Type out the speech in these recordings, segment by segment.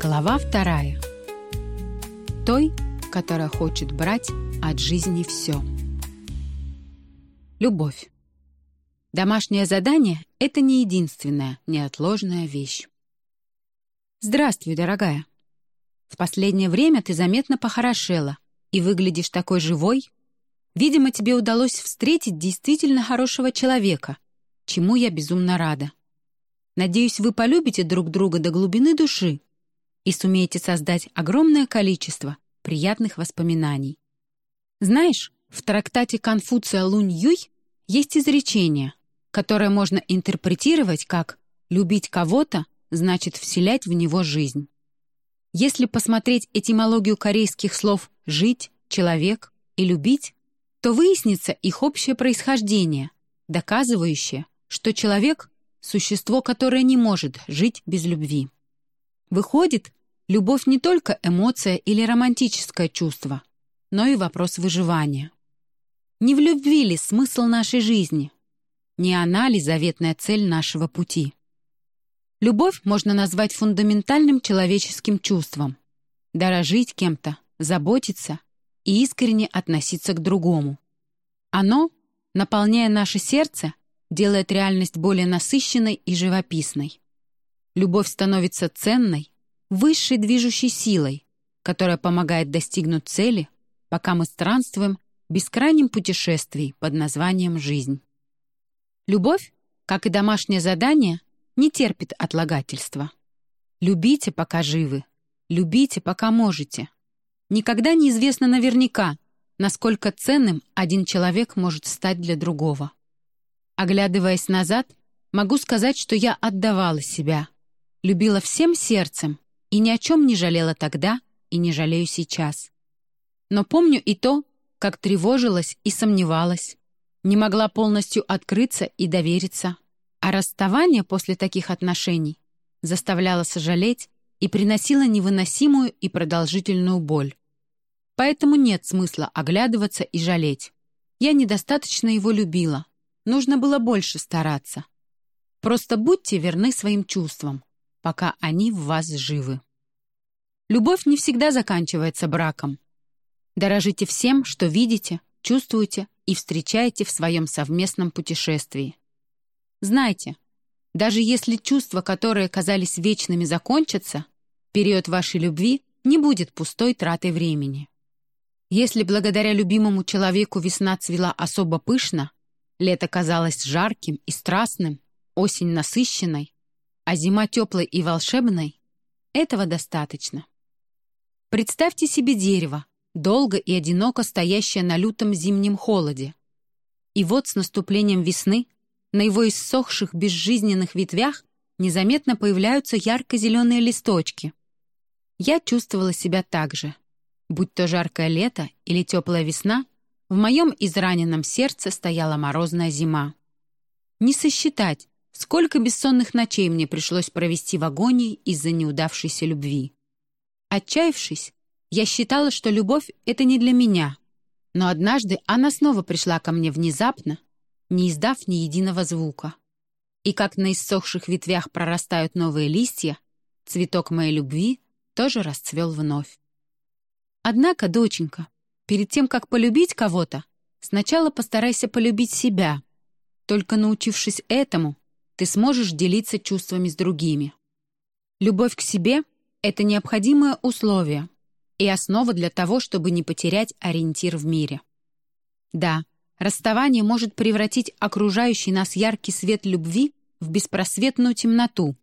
Глава вторая. Той, которая хочет брать от жизни все. Любовь. Домашнее задание — это не единственная, неотложная вещь. Здравствуй, дорогая. В последнее время ты заметно похорошела и выглядишь такой живой. Видимо, тебе удалось встретить действительно хорошего человека, чему я безумно рада. Надеюсь, вы полюбите друг друга до глубины души и сумеете создать огромное количество приятных воспоминаний. Знаешь, в трактате Конфуция Лунь Юй есть изречение, которое можно интерпретировать как «любить кого-то значит вселять в него жизнь». Если посмотреть этимологию корейских слов «жить», «человек» и «любить», то выяснится их общее происхождение, доказывающее, что человек — существо, которое не может жить без любви. Выходит, Любовь не только эмоция или романтическое чувство, но и вопрос выживания. Не в любви ли смысл нашей жизни? Не она ли заветная цель нашего пути? Любовь можно назвать фундаментальным человеческим чувством. Дорожить кем-то, заботиться и искренне относиться к другому. Оно, наполняя наше сердце, делает реальность более насыщенной и живописной. Любовь становится ценной, высшей движущей силой, которая помогает достигнуть цели, пока мы странствуем в бескрайнем путешествии под названием «жизнь». Любовь, как и домашнее задание, не терпит отлагательства. Любите, пока живы. Любите, пока можете. Никогда неизвестно наверняка, насколько ценным один человек может стать для другого. Оглядываясь назад, могу сказать, что я отдавала себя, любила всем сердцем и ни о чем не жалела тогда и не жалею сейчас. Но помню и то, как тревожилась и сомневалась, не могла полностью открыться и довериться, а расставание после таких отношений заставляло сожалеть и приносило невыносимую и продолжительную боль. Поэтому нет смысла оглядываться и жалеть. Я недостаточно его любила, нужно было больше стараться. Просто будьте верны своим чувствам пока они в вас живы. Любовь не всегда заканчивается браком. Дорожите всем, что видите, чувствуете и встречаете в своем совместном путешествии. Знайте, даже если чувства, которые казались вечными, закончатся, период вашей любви не будет пустой тратой времени. Если благодаря любимому человеку весна цвела особо пышно, лето казалось жарким и страстным, осень насыщенной, а зима теплой и волшебной, этого достаточно. Представьте себе дерево, долго и одиноко стоящее на лютом зимнем холоде. И вот с наступлением весны на его иссохших безжизненных ветвях незаметно появляются ярко-зеленые листочки. Я чувствовала себя так же. Будь то жаркое лето или теплая весна, в моем израненном сердце стояла морозная зима. Не сосчитать, Сколько бессонных ночей мне пришлось провести в агонии из-за неудавшейся любви. Отчаявшись, я считала, что любовь — это не для меня. Но однажды она снова пришла ко мне внезапно, не издав ни единого звука. И как на иссохших ветвях прорастают новые листья, цветок моей любви тоже расцвел вновь. Однако, доченька, перед тем, как полюбить кого-то, сначала постарайся полюбить себя. Только научившись этому, ты сможешь делиться чувствами с другими. Любовь к себе — это необходимое условие и основа для того, чтобы не потерять ориентир в мире. Да, расставание может превратить окружающий нас яркий свет любви в беспросветную темноту.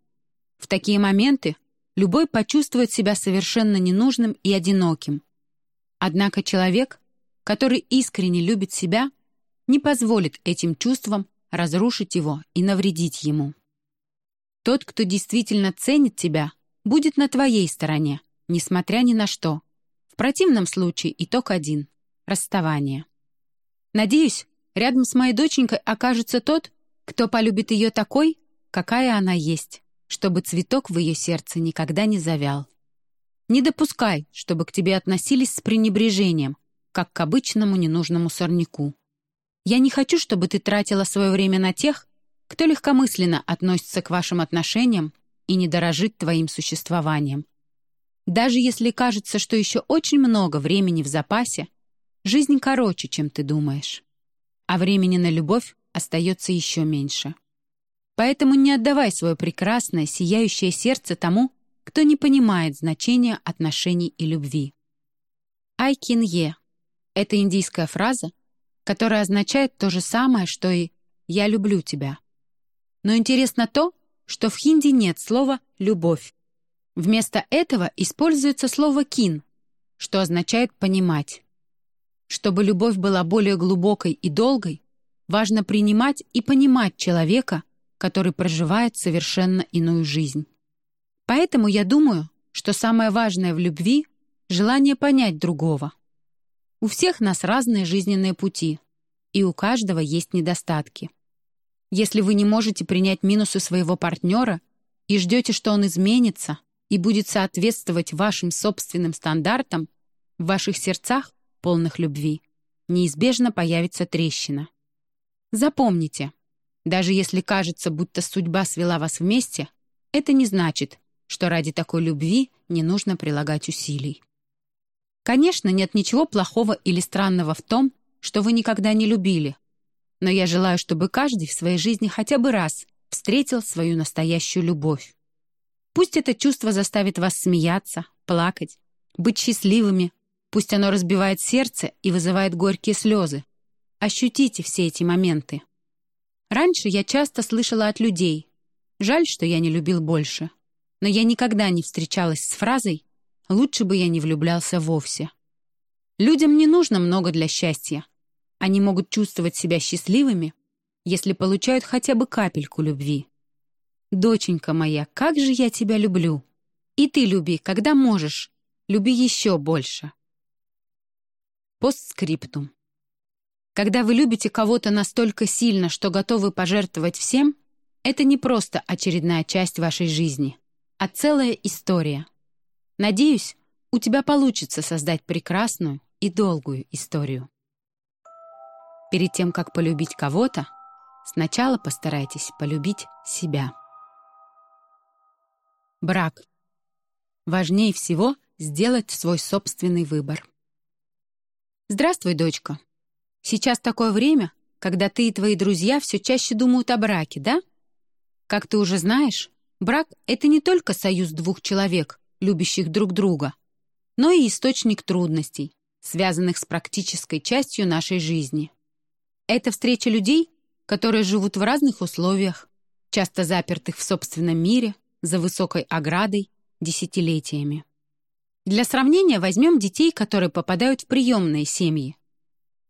В такие моменты любой почувствует себя совершенно ненужным и одиноким. Однако человек, который искренне любит себя, не позволит этим чувствам разрушить его и навредить ему. Тот, кто действительно ценит тебя, будет на твоей стороне, несмотря ни на что. В противном случае итог один — расставание. Надеюсь, рядом с моей доченькой окажется тот, кто полюбит ее такой, какая она есть, чтобы цветок в ее сердце никогда не завял. Не допускай, чтобы к тебе относились с пренебрежением, как к обычному ненужному сорняку. Я не хочу, чтобы ты тратила свое время на тех, кто легкомысленно относится к вашим отношениям и не дорожит твоим существованием. Даже если кажется, что еще очень много времени в запасе, жизнь короче, чем ты думаешь. А времени на любовь остается еще меньше. Поэтому не отдавай свое прекрасное, сияющее сердце тому, кто не понимает значения отношений и любви. Айкинье — это индийская фраза, которая означает то же самое, что и «я люблю тебя». Но интересно то, что в хинди нет слова «любовь». Вместо этого используется слово «кин», что означает «понимать». Чтобы любовь была более глубокой и долгой, важно принимать и понимать человека, который проживает совершенно иную жизнь. Поэтому я думаю, что самое важное в любви — желание понять другого. У всех нас разные жизненные пути, и у каждого есть недостатки. Если вы не можете принять минусы своего партнера и ждете, что он изменится, и будет соответствовать вашим собственным стандартам, в ваших сердцах, полных любви, неизбежно появится трещина. Запомните, даже если кажется, будто судьба свела вас вместе, это не значит, что ради такой любви не нужно прилагать усилий. Конечно, нет ничего плохого или странного в том, что вы никогда не любили, но я желаю, чтобы каждый в своей жизни хотя бы раз встретил свою настоящую любовь. Пусть это чувство заставит вас смеяться, плакать, быть счастливыми. Пусть оно разбивает сердце и вызывает горькие слезы. Ощутите все эти моменты. Раньше я часто слышала от людей «Жаль, что я не любил больше». Но я никогда не встречалась с фразой «Лучше бы я не влюблялся вовсе». Людям не нужно много для счастья. Они могут чувствовать себя счастливыми, если получают хотя бы капельку любви. «Доченька моя, как же я тебя люблю! И ты люби, когда можешь, люби еще больше!» Постскриптум. Когда вы любите кого-то настолько сильно, что готовы пожертвовать всем, это не просто очередная часть вашей жизни, а целая история. Надеюсь, у тебя получится создать прекрасную и долгую историю. Перед тем, как полюбить кого-то, сначала постарайтесь полюбить себя. Брак. Важнее всего сделать свой собственный выбор. Здравствуй, дочка. Сейчас такое время, когда ты и твои друзья все чаще думают о браке, да? Как ты уже знаешь, брак — это не только союз двух человек, любящих друг друга, но и источник трудностей, связанных с практической частью нашей жизни. Это встреча людей, которые живут в разных условиях, часто запертых в собственном мире, за высокой оградой десятилетиями. Для сравнения возьмем детей, которые попадают в приемные семьи.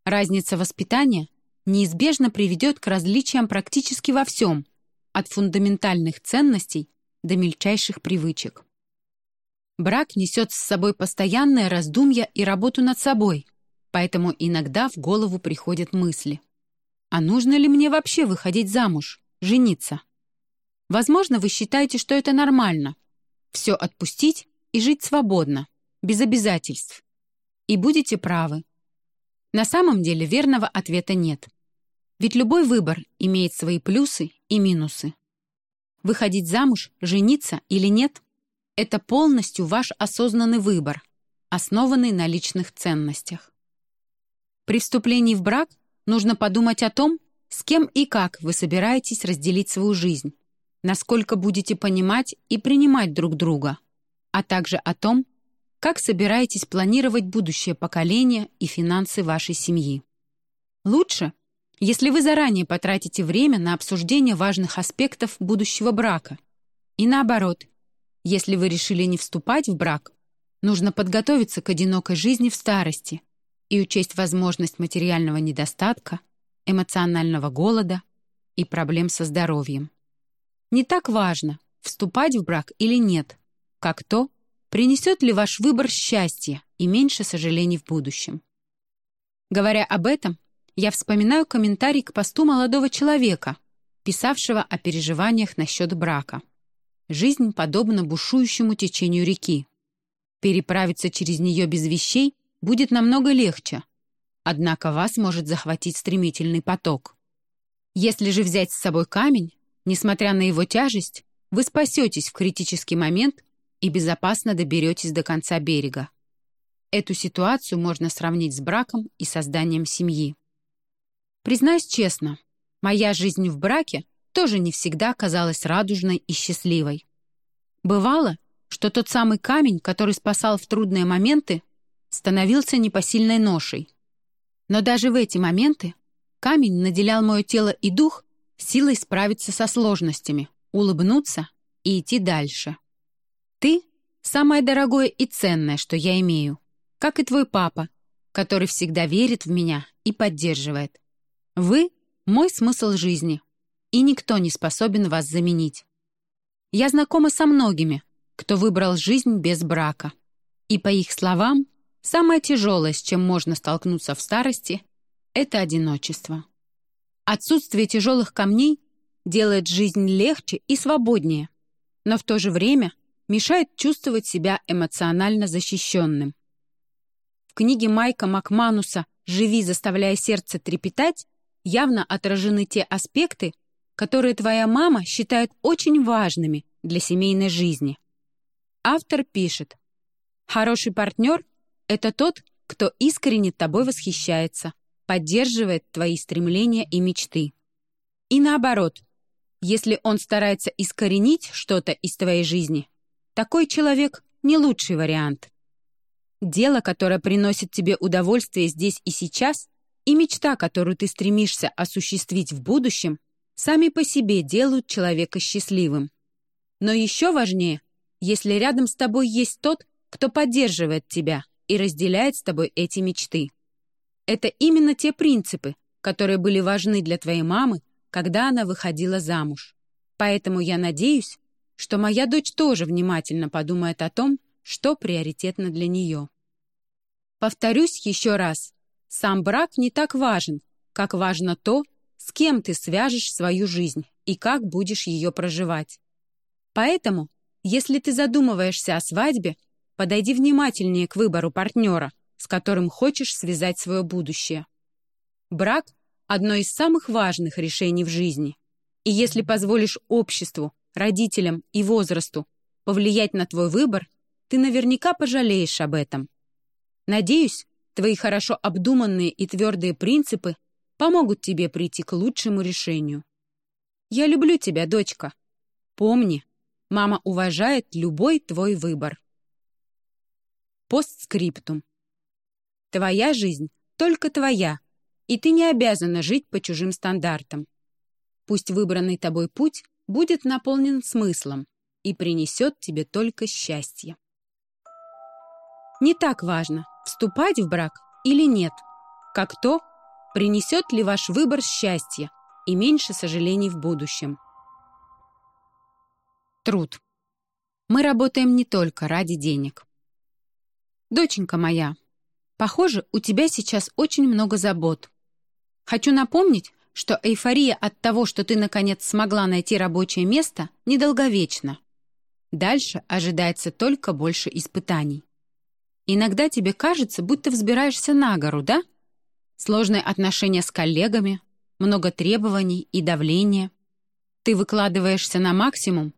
Разница воспитания неизбежно приведет к различиям практически во всем, от фундаментальных ценностей до мельчайших привычек. Брак несет с собой постоянное раздумье и работу над собой, поэтому иногда в голову приходят мысли. А нужно ли мне вообще выходить замуж, жениться? Возможно, вы считаете, что это нормально. Все отпустить и жить свободно, без обязательств. И будете правы. На самом деле верного ответа нет. Ведь любой выбор имеет свои плюсы и минусы. Выходить замуж, жениться или нет — это полностью ваш осознанный выбор, основанный на личных ценностях. При вступлении в брак нужно подумать о том, с кем и как вы собираетесь разделить свою жизнь, насколько будете понимать и принимать друг друга, а также о том, как собираетесь планировать будущее поколение и финансы вашей семьи. Лучше, если вы заранее потратите время на обсуждение важных аспектов будущего брака. И наоборот, если вы решили не вступать в брак, нужно подготовиться к одинокой жизни в старости и учесть возможность материального недостатка, эмоционального голода и проблем со здоровьем. Не так важно, вступать в брак или нет, как то, принесет ли ваш выбор счастье и меньше сожалений в будущем. Говоря об этом, я вспоминаю комментарий к посту молодого человека, писавшего о переживаниях насчет брака. Жизнь подобна бушующему течению реки. Переправиться через нее без вещей будет намного легче, однако вас может захватить стремительный поток. Если же взять с собой камень, Несмотря на его тяжесть, вы спасетесь в критический момент и безопасно доберетесь до конца берега. Эту ситуацию можно сравнить с браком и созданием семьи. Признаюсь честно, моя жизнь в браке тоже не всегда казалась радужной и счастливой. Бывало, что тот самый камень, который спасал в трудные моменты, становился непосильной ношей. Но даже в эти моменты камень наделял мое тело и дух силой справиться со сложностями, улыбнуться и идти дальше. Ты — самое дорогое и ценное, что я имею, как и твой папа, который всегда верит в меня и поддерживает. Вы — мой смысл жизни, и никто не способен вас заменить. Я знакома со многими, кто выбрал жизнь без брака. И по их словам, самое тяжелое, с чем можно столкнуться в старости, это одиночество. Отсутствие тяжелых камней делает жизнь легче и свободнее, но в то же время мешает чувствовать себя эмоционально защищенным. В книге Майка Макмануса «Живи, заставляя сердце трепетать» явно отражены те аспекты, которые твоя мама считает очень важными для семейной жизни. Автор пишет, «Хороший партнер — это тот, кто искренне тобой восхищается, поддерживает твои стремления и мечты. И наоборот, если он старается искоренить что-то из твоей жизни, такой человек — не лучший вариант. Дело, которое приносит тебе удовольствие здесь и сейчас, и мечта, которую ты стремишься осуществить в будущем, сами по себе делают человека счастливым. Но еще важнее, если рядом с тобой есть тот, кто поддерживает тебя и разделяет с тобой эти мечты. Это именно те принципы, которые были важны для твоей мамы, когда она выходила замуж. Поэтому я надеюсь, что моя дочь тоже внимательно подумает о том, что приоритетно для нее. Повторюсь еще раз, сам брак не так важен, как важно то, с кем ты свяжешь свою жизнь и как будешь ее проживать. Поэтому, если ты задумываешься о свадьбе, подойди внимательнее к выбору партнера, с которым хочешь связать свое будущее. Брак — одно из самых важных решений в жизни. И если позволишь обществу, родителям и возрасту повлиять на твой выбор, ты наверняка пожалеешь об этом. Надеюсь, твои хорошо обдуманные и твердые принципы помогут тебе прийти к лучшему решению. Я люблю тебя, дочка. Помни, мама уважает любой твой выбор. Постскриптум. Твоя жизнь только твоя, и ты не обязана жить по чужим стандартам. Пусть выбранный тобой путь будет наполнен смыслом и принесет тебе только счастье. Не так важно, вступать в брак или нет, как то, Принесет ли ваш выбор счастье и меньше сожалений в будущем? Труд. Мы работаем не только ради денег. Доченька моя, похоже, у тебя сейчас очень много забот. Хочу напомнить, что эйфория от того, что ты наконец смогла найти рабочее место, недолговечна. Дальше ожидается только больше испытаний. Иногда тебе кажется, будто взбираешься на гору, да? Сложные отношения с коллегами, много требований и давления. Ты выкладываешься на максимум,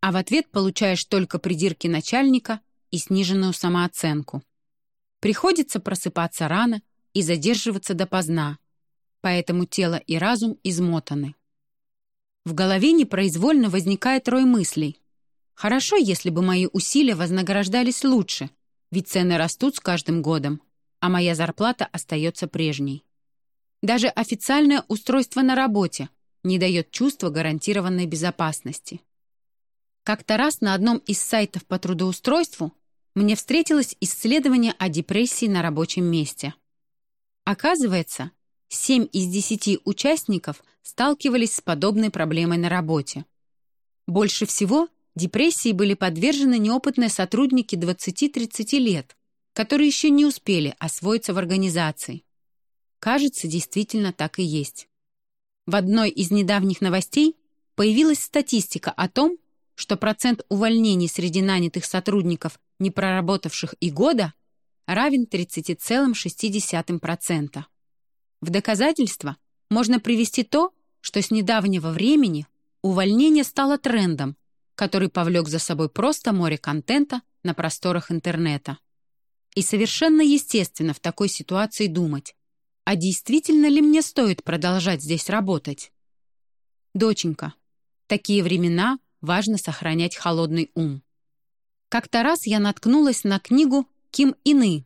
а в ответ получаешь только придирки начальника и сниженную самооценку. Приходится просыпаться рано и задерживаться допоздна, поэтому тело и разум измотаны. В голове непроизвольно возникает рой мыслей. Хорошо, если бы мои усилия вознаграждались лучше, ведь цены растут с каждым годом а моя зарплата остается прежней. Даже официальное устройство на работе не дает чувства гарантированной безопасности. Как-то раз на одном из сайтов по трудоустройству мне встретилось исследование о депрессии на рабочем месте. Оказывается, 7 из 10 участников сталкивались с подобной проблемой на работе. Больше всего депрессии были подвержены неопытные сотрудники 20-30 лет, которые еще не успели освоиться в организации. Кажется, действительно так и есть. В одной из недавних новостей появилась статистика о том, что процент увольнений среди нанятых сотрудников, не проработавших и года, равен 30,6%. В доказательство можно привести то, что с недавнего времени увольнение стало трендом, который повлек за собой просто море контента на просторах интернета. И совершенно естественно в такой ситуации думать, а действительно ли мне стоит продолжать здесь работать? Доченька, такие времена важно сохранять холодный ум. Как-то раз я наткнулась на книгу Ким Ины,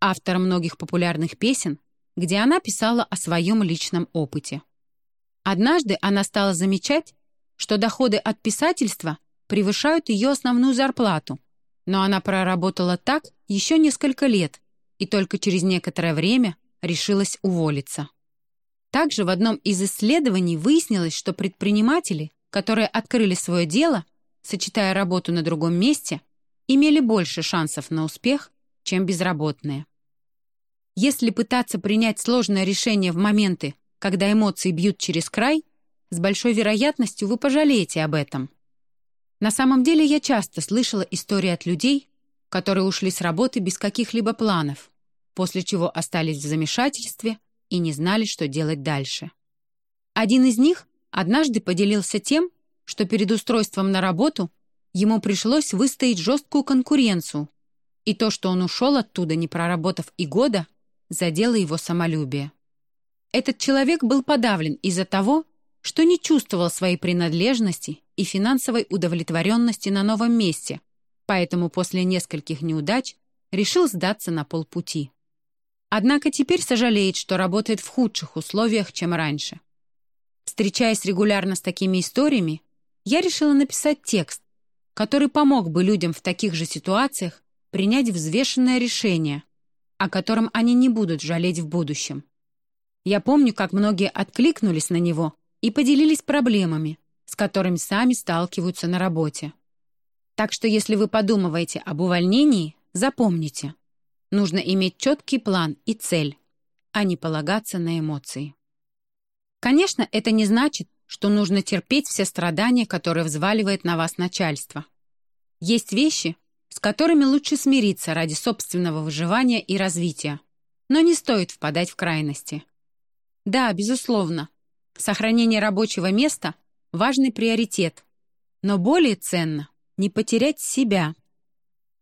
автора многих популярных песен, где она писала о своем личном опыте. Однажды она стала замечать, что доходы от писательства превышают ее основную зарплату, но она проработала так еще несколько лет и только через некоторое время решилась уволиться. Также в одном из исследований выяснилось, что предприниматели, которые открыли свое дело, сочетая работу на другом месте, имели больше шансов на успех, чем безработные. Если пытаться принять сложное решение в моменты, когда эмоции бьют через край, с большой вероятностью вы пожалеете об этом. На самом деле я часто слышала истории от людей, которые ушли с работы без каких-либо планов, после чего остались в замешательстве и не знали, что делать дальше. Один из них однажды поделился тем, что перед устройством на работу ему пришлось выстоять жесткую конкуренцию, и то, что он ушел оттуда, не проработав и года, задело его самолюбие. Этот человек был подавлен из-за того, что не чувствовал своей принадлежности и финансовой удовлетворенности на новом месте, поэтому после нескольких неудач решил сдаться на полпути. Однако теперь сожалеет, что работает в худших условиях, чем раньше. Встречаясь регулярно с такими историями, я решила написать текст, который помог бы людям в таких же ситуациях принять взвешенное решение, о котором они не будут жалеть в будущем. Я помню, как многие откликнулись на него и поделились проблемами, с которыми сами сталкиваются на работе. Так что если вы подумываете об увольнении, запомните, нужно иметь четкий план и цель, а не полагаться на эмоции. Конечно, это не значит, что нужно терпеть все страдания, которые взваливает на вас начальство. Есть вещи, с которыми лучше смириться ради собственного выживания и развития, но не стоит впадать в крайности. Да, безусловно, сохранение рабочего места – важный приоритет, но более ценно не потерять себя.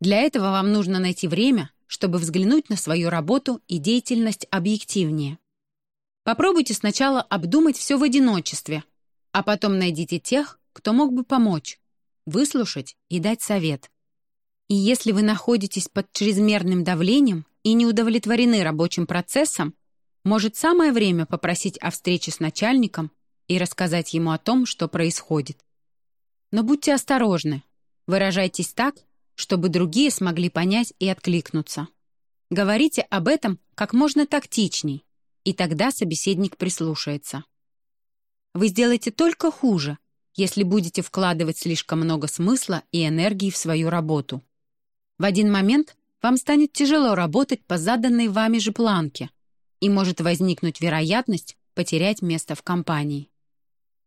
Для этого вам нужно найти время, чтобы взглянуть на свою работу и деятельность объективнее. Попробуйте сначала обдумать все в одиночестве, а потом найдите тех, кто мог бы помочь, выслушать и дать совет. И если вы находитесь под чрезмерным давлением и не удовлетворены рабочим процессом, может, самое время попросить о встрече с начальником и рассказать ему о том, что происходит. Но будьте осторожны, выражайтесь так, чтобы другие смогли понять и откликнуться. Говорите об этом как можно тактичней, и тогда собеседник прислушается. Вы сделаете только хуже, если будете вкладывать слишком много смысла и энергии в свою работу. В один момент вам станет тяжело работать по заданной вами же планке, и может возникнуть вероятность потерять место в компании.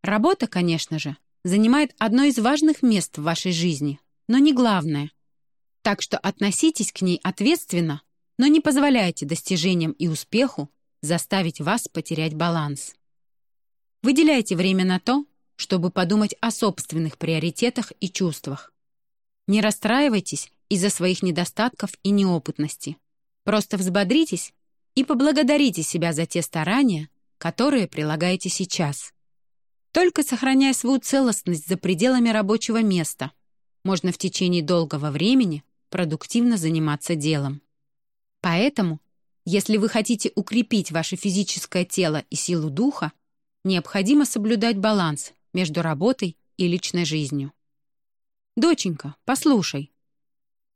Работа, конечно же, занимает одно из важных мест в вашей жизни, но не главное. Так что относитесь к ней ответственно, но не позволяйте достижениям и успеху заставить вас потерять баланс. Выделяйте время на то, чтобы подумать о собственных приоритетах и чувствах. Не расстраивайтесь из-за своих недостатков и неопытности. Просто взбодритесь и поблагодарите себя за те старания, которые прилагаете сейчас. Только сохраняя свою целостность за пределами рабочего места, можно в течение долгого времени продуктивно заниматься делом. Поэтому, если вы хотите укрепить ваше физическое тело и силу духа, необходимо соблюдать баланс между работой и личной жизнью. «Доченька, послушай».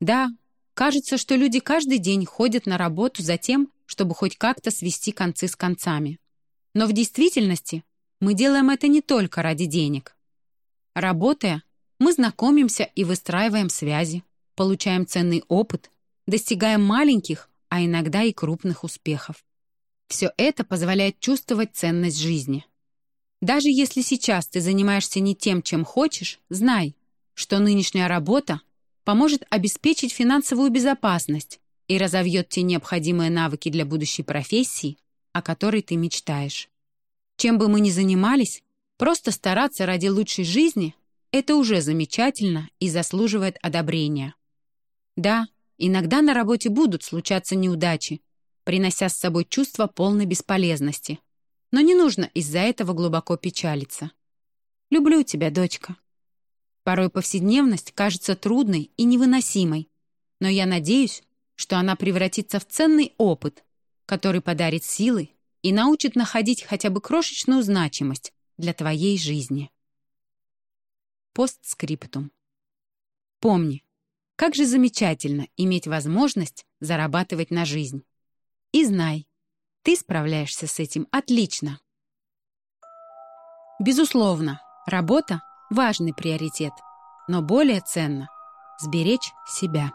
Да, кажется, что люди каждый день ходят на работу за тем, чтобы хоть как-то свести концы с концами. Но в действительности мы делаем это не только ради денег. Работая, мы знакомимся и выстраиваем связи, получаем ценный опыт, достигаем маленьких, а иногда и крупных успехов. Все это позволяет чувствовать ценность жизни. Даже если сейчас ты занимаешься не тем, чем хочешь, знай, что нынешняя работа поможет обеспечить финансовую безопасность и разовьет те необходимые навыки для будущей профессии, о которой ты мечтаешь. Чем бы мы ни занимались, просто стараться ради лучшей жизни — это уже замечательно и заслуживает одобрения. Да, иногда на работе будут случаться неудачи, принося с собой чувство полной бесполезности. Но не нужно из-за этого глубоко печалиться. Люблю тебя, дочка. Порой повседневность кажется трудной и невыносимой, но я надеюсь, что она превратится в ценный опыт, который подарит силы и научит находить хотя бы крошечную значимость для твоей жизни. Постскриптум. Помни, как же замечательно иметь возможность зарабатывать на жизнь. И знай, ты справляешься с этим отлично. Безусловно, работа — важный приоритет, но более ценно — сберечь себя.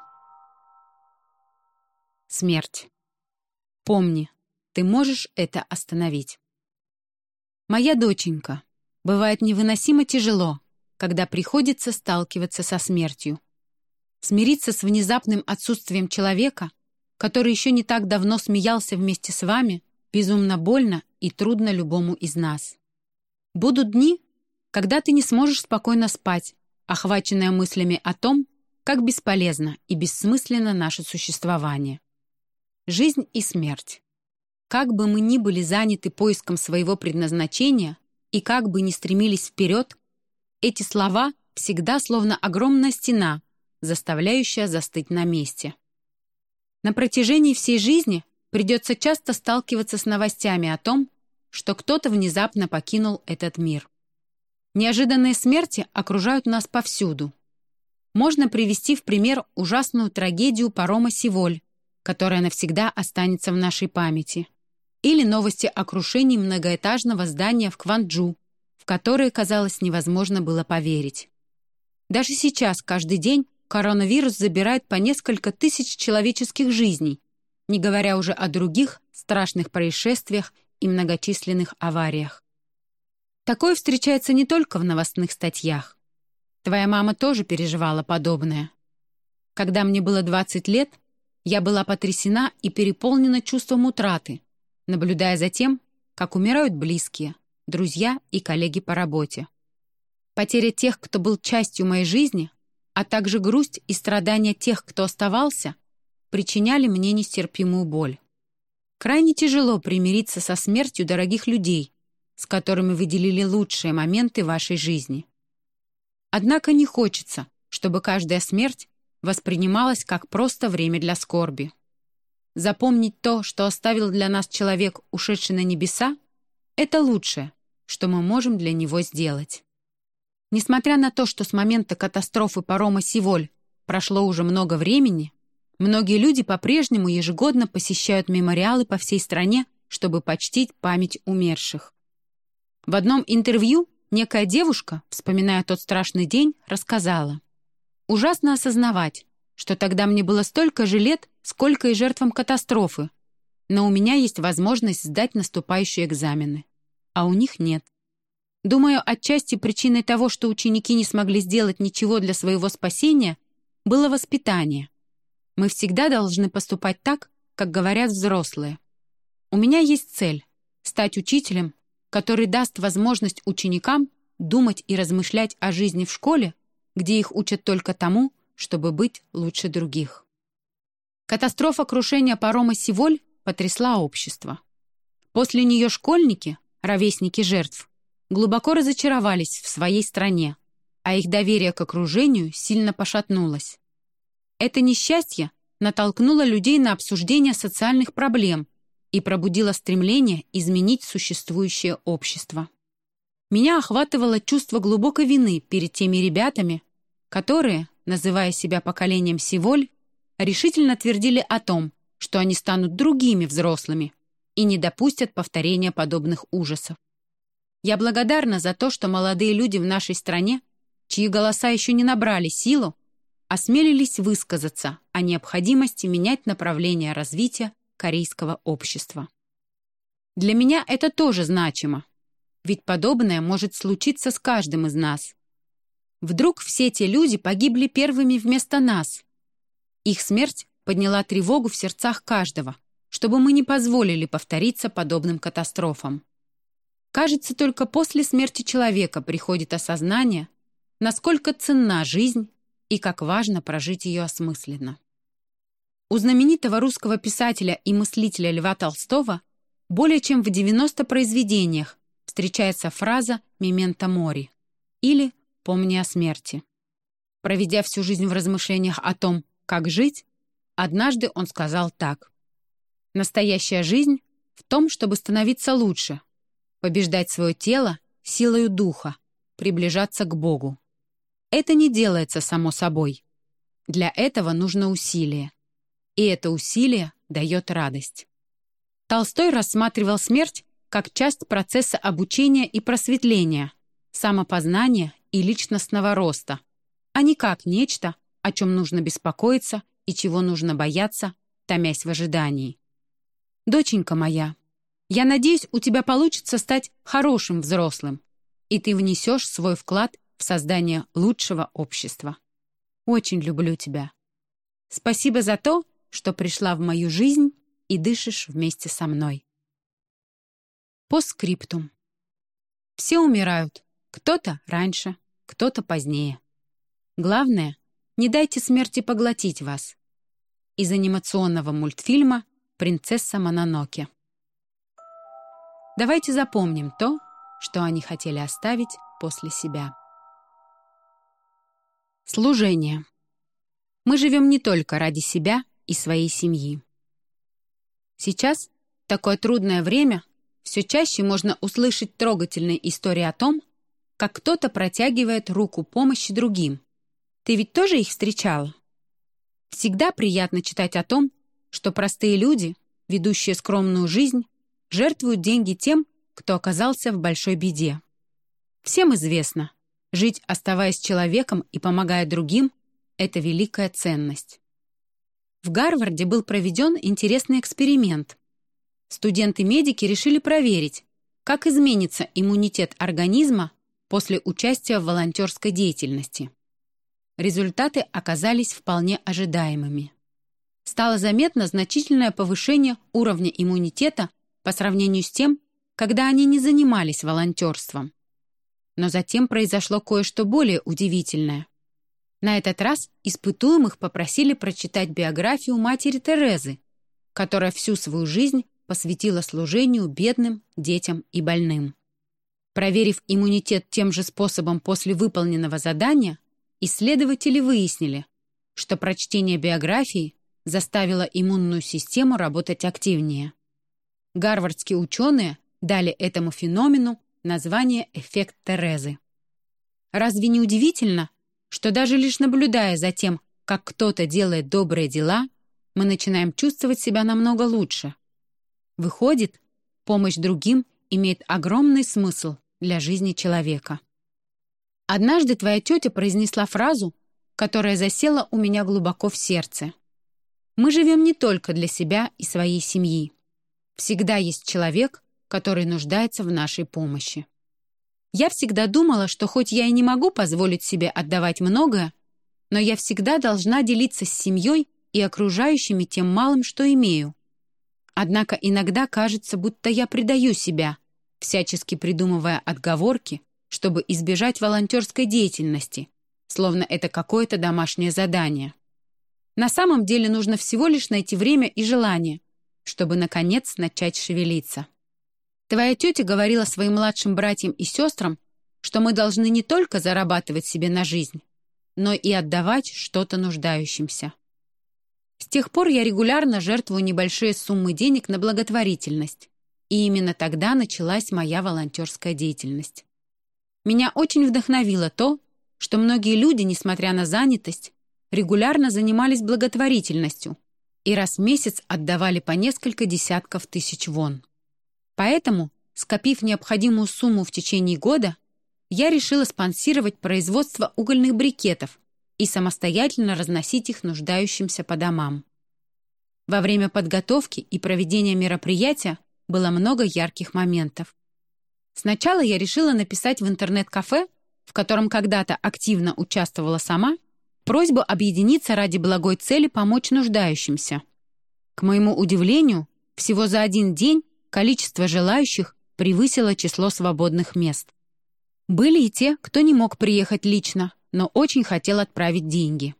Смерть. Помни, ты можешь это остановить. Моя доченька, бывает невыносимо тяжело, когда приходится сталкиваться со смертью. Смириться с внезапным отсутствием человека который еще не так давно смеялся вместе с вами, безумно больно и трудно любому из нас. Будут дни, когда ты не сможешь спокойно спать, охваченная мыслями о том, как бесполезно и бессмысленно наше существование. Жизнь и смерть. Как бы мы ни были заняты поиском своего предназначения и как бы ни стремились вперед, эти слова всегда словно огромная стена, заставляющая застыть на месте. На протяжении всей жизни придется часто сталкиваться с новостями о том, что кто-то внезапно покинул этот мир. Неожиданные смерти окружают нас повсюду. Можно привести в пример ужасную трагедию парома «Сиволь», которая навсегда останется в нашей памяти, или новости о крушении многоэтажного здания в Кванджу, в которые, казалось, невозможно было поверить. Даже сейчас каждый день коронавирус забирает по несколько тысяч человеческих жизней, не говоря уже о других страшных происшествиях и многочисленных авариях. Такое встречается не только в новостных статьях. Твоя мама тоже переживала подобное. Когда мне было 20 лет, я была потрясена и переполнена чувством утраты, наблюдая за тем, как умирают близкие, друзья и коллеги по работе. Потеря тех, кто был частью моей жизни, а также грусть и страдания тех, кто оставался, причиняли мне нестерпимую боль. Крайне тяжело примириться со смертью дорогих людей, с которыми вы делили лучшие моменты вашей жизни. Однако не хочется, чтобы каждая смерть воспринималась как просто время для скорби. Запомнить то, что оставил для нас человек, ушедший на небеса, это лучшее, что мы можем для него сделать. Несмотря на то, что с момента катастрофы парома «Сиволь» прошло уже много времени, многие люди по-прежнему ежегодно посещают мемориалы по всей стране, чтобы почтить память умерших. В одном интервью некая девушка, вспоминая тот страшный день, рассказала. «Ужасно осознавать, что тогда мне было столько же лет, сколько и жертвам катастрофы, но у меня есть возможность сдать наступающие экзамены, а у них нет. Думаю, отчасти причиной того, что ученики не смогли сделать ничего для своего спасения, было воспитание. Мы всегда должны поступать так, как говорят взрослые. У меня есть цель — стать учителем, который даст возможность ученикам думать и размышлять о жизни в школе, где их учат только тому, чтобы быть лучше других. Катастрофа крушения парома «Сиволь» потрясла общество. После нее школьники, ровесники жертв, глубоко разочаровались в своей стране, а их доверие к окружению сильно пошатнулось. Это несчастье натолкнуло людей на обсуждение социальных проблем и пробудило стремление изменить существующее общество. Меня охватывало чувство глубокой вины перед теми ребятами, которые, называя себя поколением Сиволь, решительно твердили о том, что они станут другими взрослыми и не допустят повторения подобных ужасов. Я благодарна за то, что молодые люди в нашей стране, чьи голоса еще не набрали силу, осмелились высказаться о необходимости менять направление развития корейского общества. Для меня это тоже значимо, ведь подобное может случиться с каждым из нас. Вдруг все те люди погибли первыми вместо нас. Их смерть подняла тревогу в сердцах каждого, чтобы мы не позволили повториться подобным катастрофам. Кажется, только после смерти человека приходит осознание, насколько ценна жизнь и как важно прожить ее осмысленно. У знаменитого русского писателя и мыслителя Льва Толстого более чем в 90 произведениях встречается фраза «мементо мори» или «помни о смерти». Проведя всю жизнь в размышлениях о том, как жить, однажды он сказал так. «Настоящая жизнь в том, чтобы становиться лучше, побеждать свое тело силою духа, приближаться к Богу. Это не делается само собой. Для этого нужно усилие. И это усилие дает радость. Толстой рассматривал смерть как часть процесса обучения и просветления, самопознания и личностного роста, а не как нечто, о чем нужно беспокоиться и чего нужно бояться, томясь в ожидании. «Доченька моя, я надеюсь, у тебя получится стать хорошим взрослым, и ты внесешь свой вклад в создание лучшего общества. Очень люблю тебя. Спасибо за то, что пришла в мою жизнь и дышишь вместе со мной. По скриптум. Все умирают. Кто-то раньше, кто-то позднее. Главное, не дайте смерти поглотить вас. Из анимационного мультфильма «Принцесса Мононоке». Давайте запомним то, что они хотели оставить после себя. Служение. Мы живем не только ради себя и своей семьи. Сейчас, такое трудное время, все чаще можно услышать трогательные истории о том, как кто-то протягивает руку помощи другим. Ты ведь тоже их встречала? Всегда приятно читать о том, что простые люди, ведущие скромную жизнь, жертвуют деньги тем, кто оказался в большой беде. Всем известно, жить, оставаясь человеком и помогая другим, это великая ценность. В Гарварде был проведен интересный эксперимент. Студенты-медики решили проверить, как изменится иммунитет организма после участия в волонтерской деятельности. Результаты оказались вполне ожидаемыми. Стало заметно значительное повышение уровня иммунитета по сравнению с тем, когда они не занимались волонтерством. Но затем произошло кое-что более удивительное. На этот раз испытуемых попросили прочитать биографию матери Терезы, которая всю свою жизнь посвятила служению бедным, детям и больным. Проверив иммунитет тем же способом после выполненного задания, исследователи выяснили, что прочтение биографии заставило иммунную систему работать активнее. Гарвардские ученые дали этому феномену название «эффект Терезы». Разве не удивительно, что даже лишь наблюдая за тем, как кто-то делает добрые дела, мы начинаем чувствовать себя намного лучше? Выходит, помощь другим имеет огромный смысл для жизни человека. Однажды твоя тетя произнесла фразу, которая засела у меня глубоко в сердце. Мы живем не только для себя и своей семьи. Всегда есть человек, который нуждается в нашей помощи. Я всегда думала, что хоть я и не могу позволить себе отдавать многое, но я всегда должна делиться с семьей и окружающими тем малым, что имею. Однако иногда кажется, будто я предаю себя, всячески придумывая отговорки, чтобы избежать волонтерской деятельности, словно это какое-то домашнее задание. На самом деле нужно всего лишь найти время и желание, чтобы, наконец, начать шевелиться. Твоя тетя говорила своим младшим братьям и сестрам, что мы должны не только зарабатывать себе на жизнь, но и отдавать что-то нуждающимся. С тех пор я регулярно жертвую небольшие суммы денег на благотворительность, и именно тогда началась моя волонтерская деятельность. Меня очень вдохновило то, что многие люди, несмотря на занятость, регулярно занимались благотворительностью — и раз в месяц отдавали по несколько десятков тысяч вон. Поэтому, скопив необходимую сумму в течение года, я решила спонсировать производство угольных брикетов и самостоятельно разносить их нуждающимся по домам. Во время подготовки и проведения мероприятия было много ярких моментов. Сначала я решила написать в интернет-кафе, в котором когда-то активно участвовала сама, просьбу объединиться ради благой цели помочь нуждающимся. К моему удивлению, всего за один день количество желающих превысило число свободных мест. Были и те, кто не мог приехать лично, но очень хотел отправить деньги.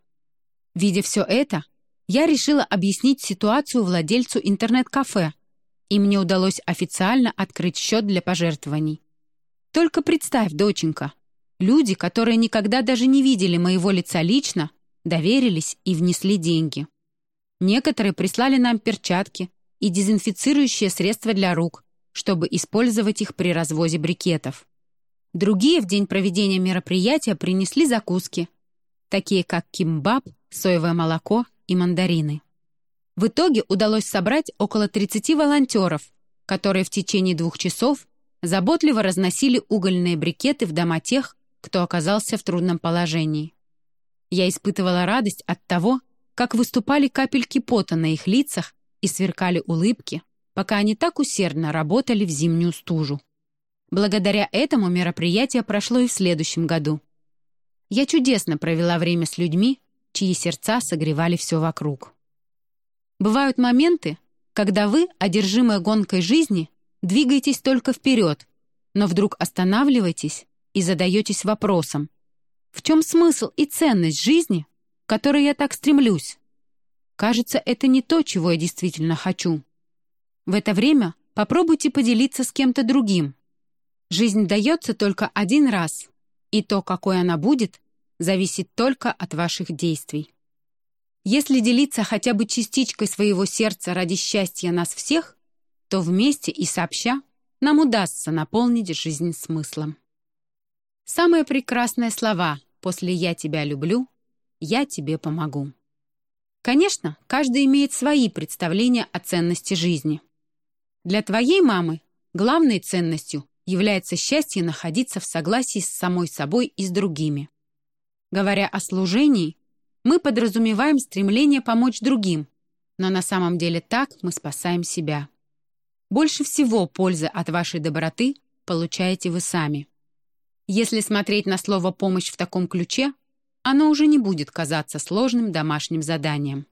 Видя все это, я решила объяснить ситуацию владельцу интернет-кафе, и мне удалось официально открыть счет для пожертвований. Только представь, доченька, люди, которые никогда даже не видели моего лица лично, доверились и внесли деньги. Некоторые прислали нам перчатки и дезинфицирующие средства для рук, чтобы использовать их при развозе брикетов. Другие в день проведения мероприятия принесли закуски, такие как кимбаб, соевое молоко и мандарины. В итоге удалось собрать около 30 волонтеров, которые в течение двух часов заботливо разносили угольные брикеты в дома тех, кто оказался в трудном положении. Я испытывала радость от того, как выступали капельки пота на их лицах и сверкали улыбки, пока они так усердно работали в зимнюю стужу. Благодаря этому мероприятие прошло и в следующем году. Я чудесно провела время с людьми, чьи сердца согревали все вокруг. Бывают моменты, когда вы, одержимая гонкой жизни, двигаетесь только вперед, но вдруг останавливаетесь и задаетесь вопросом, в чем смысл и ценность жизни, к которой я так стремлюсь? Кажется, это не то, чего я действительно хочу. В это время попробуйте поделиться с кем-то другим. Жизнь дается только один раз, и то, какой она будет, зависит только от ваших действий. Если делиться хотя бы частичкой своего сердца ради счастья нас всех, то вместе и сообща нам удастся наполнить жизнь смыслом. Самые прекрасные слова после «я тебя люблю» «я тебе помогу». Конечно, каждый имеет свои представления о ценности жизни. Для твоей мамы главной ценностью является счастье находиться в согласии с самой собой и с другими. Говоря о служении, мы подразумеваем стремление помочь другим, но на самом деле так мы спасаем себя. Больше всего пользы от вашей доброты получаете вы сами. Если смотреть на слово «помощь» в таком ключе, оно уже не будет казаться сложным домашним заданием.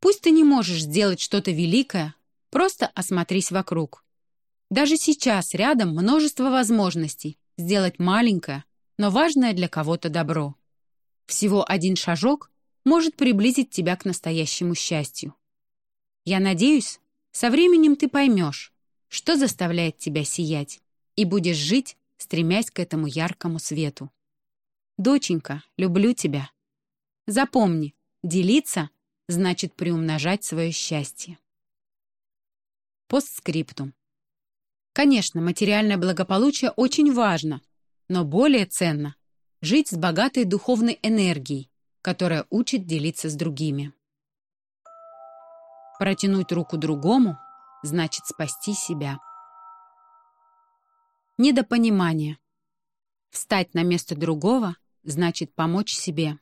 Пусть ты не можешь сделать что-то великое, просто осмотрись вокруг. Даже сейчас рядом множество возможностей сделать маленькое, но важное для кого-то добро. Всего один шажок может приблизить тебя к настоящему счастью. Я надеюсь, со временем ты поймешь, что заставляет тебя сиять, и будешь жить, стремясь к этому яркому свету. Доченька, люблю тебя. Запомни, делиться значит приумножать свое счастье. Постскриптум. Конечно, материальное благополучие очень важно, но более ценно — жить с богатой духовной энергией, которая учит делиться с другими. Протянуть руку другому — значит спасти себя. Недопонимание. Встать на место другого — значит помочь себе.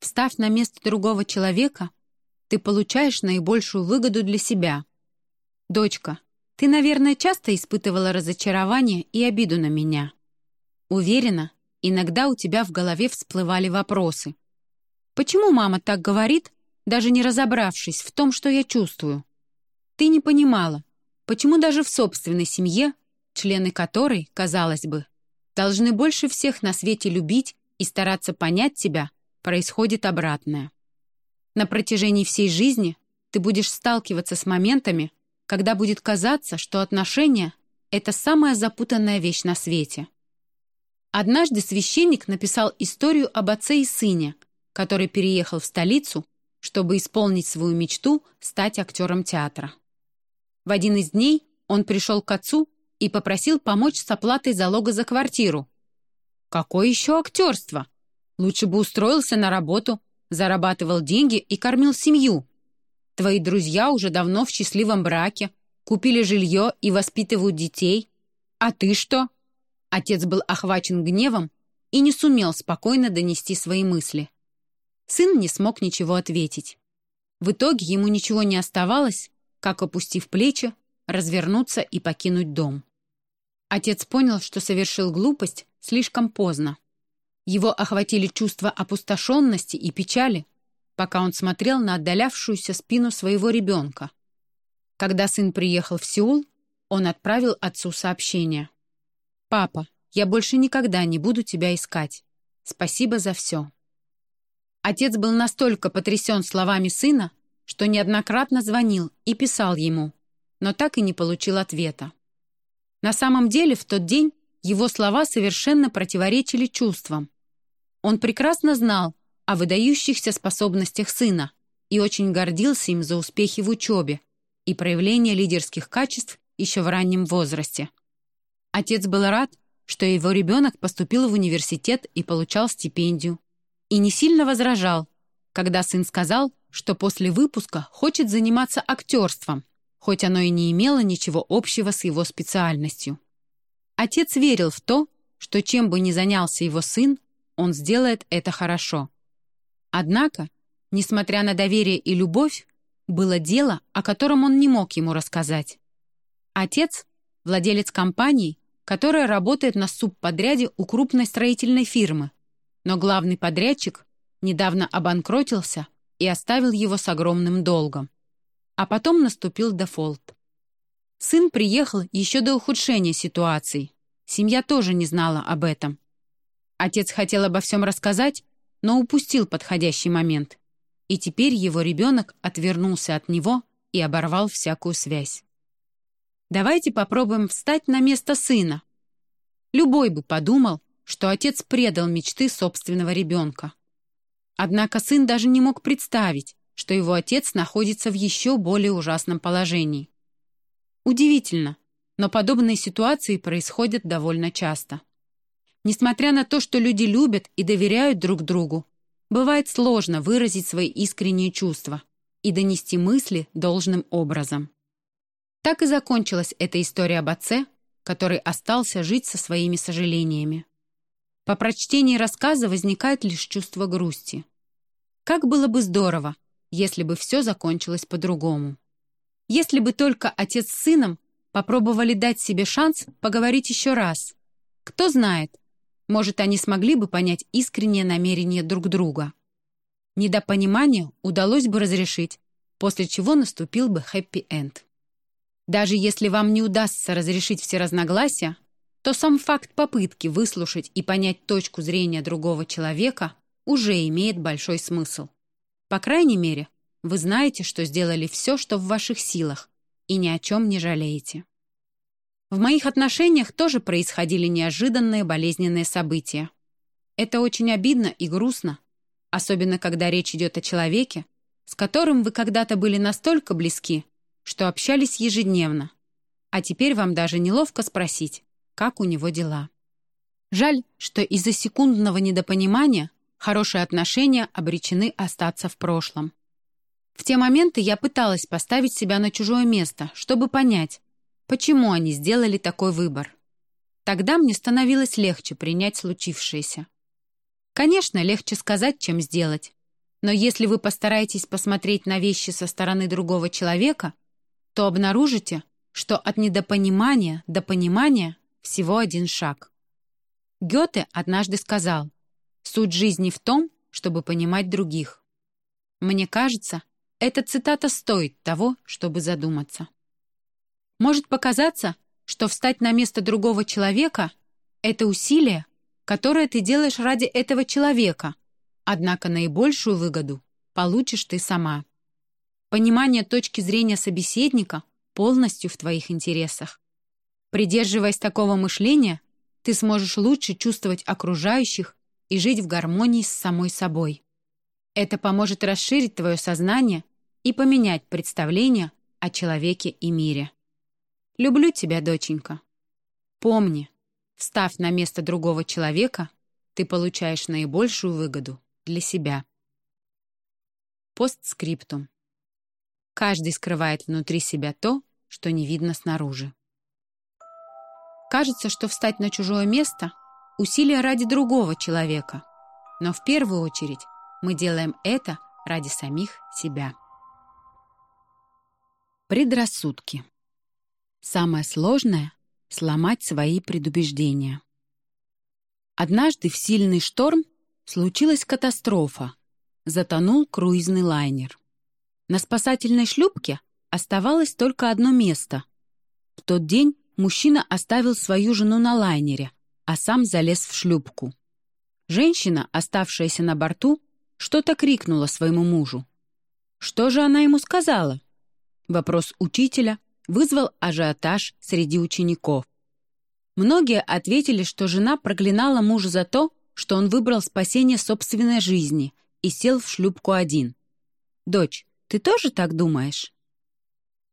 Встав на место другого человека, ты получаешь наибольшую выгоду для себя. Дочка, ты, наверное, часто испытывала разочарование и обиду на меня. Уверена, иногда у тебя в голове всплывали вопросы. Почему мама так говорит, даже не разобравшись в том, что я чувствую? Ты не понимала, почему даже в собственной семье, члены которой, казалось бы, должны больше всех на свете любить и стараться понять тебя, происходит обратное. На протяжении всей жизни ты будешь сталкиваться с моментами, когда будет казаться, что отношения — это самая запутанная вещь на свете. Однажды священник написал историю об отце и сыне, который переехал в столицу, чтобы исполнить свою мечту стать актером театра. В один из дней он пришел к отцу и попросил помочь с оплатой залога за квартиру. «Какое еще актерство? Лучше бы устроился на работу, зарабатывал деньги и кормил семью», Твои друзья уже давно в счастливом браке, купили жилье и воспитывают детей. А ты что?» Отец был охвачен гневом и не сумел спокойно донести свои мысли. Сын не смог ничего ответить. В итоге ему ничего не оставалось, как, опустив плечи, развернуться и покинуть дом. Отец понял, что совершил глупость слишком поздно. Его охватили чувства опустошенности и печали, пока он смотрел на отдалявшуюся спину своего ребенка. Когда сын приехал в Сеул, он отправил отцу сообщение. «Папа, Я больше никогда не буду тебя искать. Спасибо за все». Отец был настолько потрясен словами сына, что неоднократно звонил и писал ему, но так и не получил ответа. На самом деле в тот день его слова совершенно противоречили чувствам. Он прекрасно знал о выдающихся способностях сына и очень гордился им за успехи в учебе и проявление лидерских качеств еще в раннем возрасте. Отец был рад, что его ребенок поступил в университет и получал стипендию, и не сильно возражал, когда сын сказал, что после выпуска хочет заниматься актерством, хоть оно и не имело ничего общего с его специальностью. Отец верил в то, что чем бы ни занялся его сын, он сделает это хорошо. Однако, несмотря на доверие и любовь, было дело, о котором он не мог ему рассказать. Отец — владелец компании, которая работает на субподряде у крупной строительной фирмы, но главный подрядчик недавно обанкротился и оставил его с огромным долгом. А потом наступил дефолт. Сын приехал еще до ухудшения ситуации. Семья тоже не знала об этом. Отец хотел обо всем рассказать, но упустил подходящий момент. И теперь его ребенок отвернулся от него и оборвал всякую связь. Давайте попробуем встать на место сына. Любой бы подумал, что отец предал мечты собственного ребенка. Однако сын даже не мог представить, что его отец находится в еще более ужасном положении. Удивительно, но подобные ситуации происходят довольно часто. Несмотря на то, что люди любят и доверяют друг другу, бывает сложно выразить свои искренние чувства и донести мысли должным образом. Так и закончилась эта история об отце, который остался жить со своими сожалениями. По прочтении рассказа возникает лишь чувство грусти. Как было бы здорово, если бы все закончилось по-другому. Если бы только отец с сыном попробовали дать себе шанс поговорить еще раз. Кто знает, может, они смогли бы понять искреннее намерение друг друга. Недопонимание удалось бы разрешить, после чего наступил бы хэппи-энд. Даже если вам не удастся разрешить все разногласия, то сам факт попытки выслушать и понять точку зрения другого человека уже имеет большой смысл. По крайней мере, вы знаете, что сделали все, что в ваших силах, и ни о чем не жалеете. В моих отношениях тоже происходили неожиданные болезненные события. Это очень обидно и грустно, особенно когда речь идет о человеке, с которым вы когда-то были настолько близки, что общались ежедневно, а теперь вам даже неловко спросить, как у него дела. Жаль, что из-за секундного недопонимания хорошие отношения обречены остаться в прошлом. В те моменты я пыталась поставить себя на чужое место, чтобы понять, почему они сделали такой выбор. Тогда мне становилось легче принять случившееся. Конечно, легче сказать, чем сделать. Но если вы постараетесь посмотреть на вещи со стороны другого человека, то обнаружите, что от недопонимания до понимания всего один шаг. Гёте однажды сказал, «Суть жизни в том, чтобы понимать других». Мне кажется, эта цитата стоит того, чтобы задуматься. Может показаться, что встать на место другого человека — это усилие, которое ты делаешь ради этого человека, однако наибольшую выгоду получишь ты сама. Понимание точки зрения собеседника полностью в твоих интересах. Придерживаясь такого мышления, ты сможешь лучше чувствовать окружающих и жить в гармонии с самой собой. Это поможет расширить твое сознание и поменять представление о человеке и мире. Люблю тебя, доченька. Помни, встав на место другого человека, ты получаешь наибольшую выгоду для себя. Постскриптум. Каждый скрывает внутри себя то, что не видно снаружи. Кажется, что встать на чужое место — усилие ради другого человека. Но в первую очередь мы делаем это ради самих себя. Предрассудки. Самое сложное — сломать свои предубеждения. Однажды в сильный шторм случилась катастрофа. Затонул круизный лайнер. На спасательной шлюпке оставалось только одно место. В тот день мужчина оставил свою жену на лайнере, а сам залез в шлюпку. Женщина, оставшаяся на борту, что-то крикнула своему мужу. Что же она ему сказала? Вопрос учителя вызвал ажиотаж среди учеников. Многие ответили, что жена проклинала мужа за то, что он выбрал спасение собственной жизни и сел в шлюпку один. «Дочь, ты тоже так думаешь?»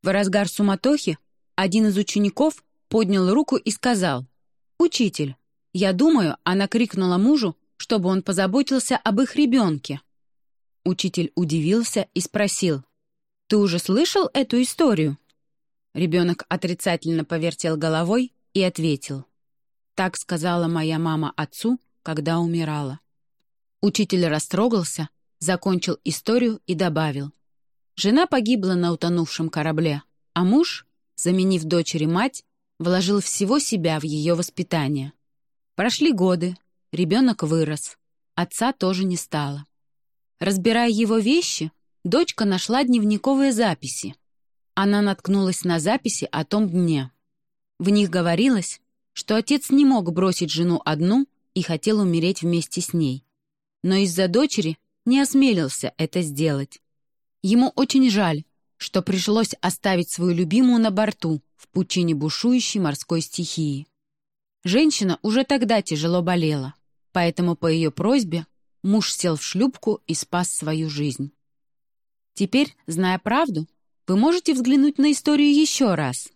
В разгар суматохи один из учеников поднял руку и сказал, «Учитель, я думаю, она крикнула мужу, чтобы он позаботился об их ребенке». Учитель удивился и спросил, «Ты уже слышал эту историю?» Ребенок отрицательно повертел головой и ответил, «Так сказала моя мама отцу, когда умирала». Учитель растрогался, закончил историю и добавил, «Жена погибла на утонувшем корабле, а муж, заменив дочери мать, вложил всего себя в ее воспитание. Прошли годы, ребенок вырос, отца тоже не стало. Разбирая его вещи, дочка нашла дневниковые записи. Она наткнулась на записи о том дне. В них говорилось, что отец не мог бросить жену одну и хотел умереть вместе с ней. Но из-за дочери не осмелился это сделать. Ему очень жаль, что пришлось оставить свою любимую на борту в пучине бушующей морской стихии. Женщина уже тогда тяжело болела, поэтому по ее просьбе муж сел в шлюпку и спас свою жизнь. Теперь, зная правду, вы можете взглянуть на историю еще раз.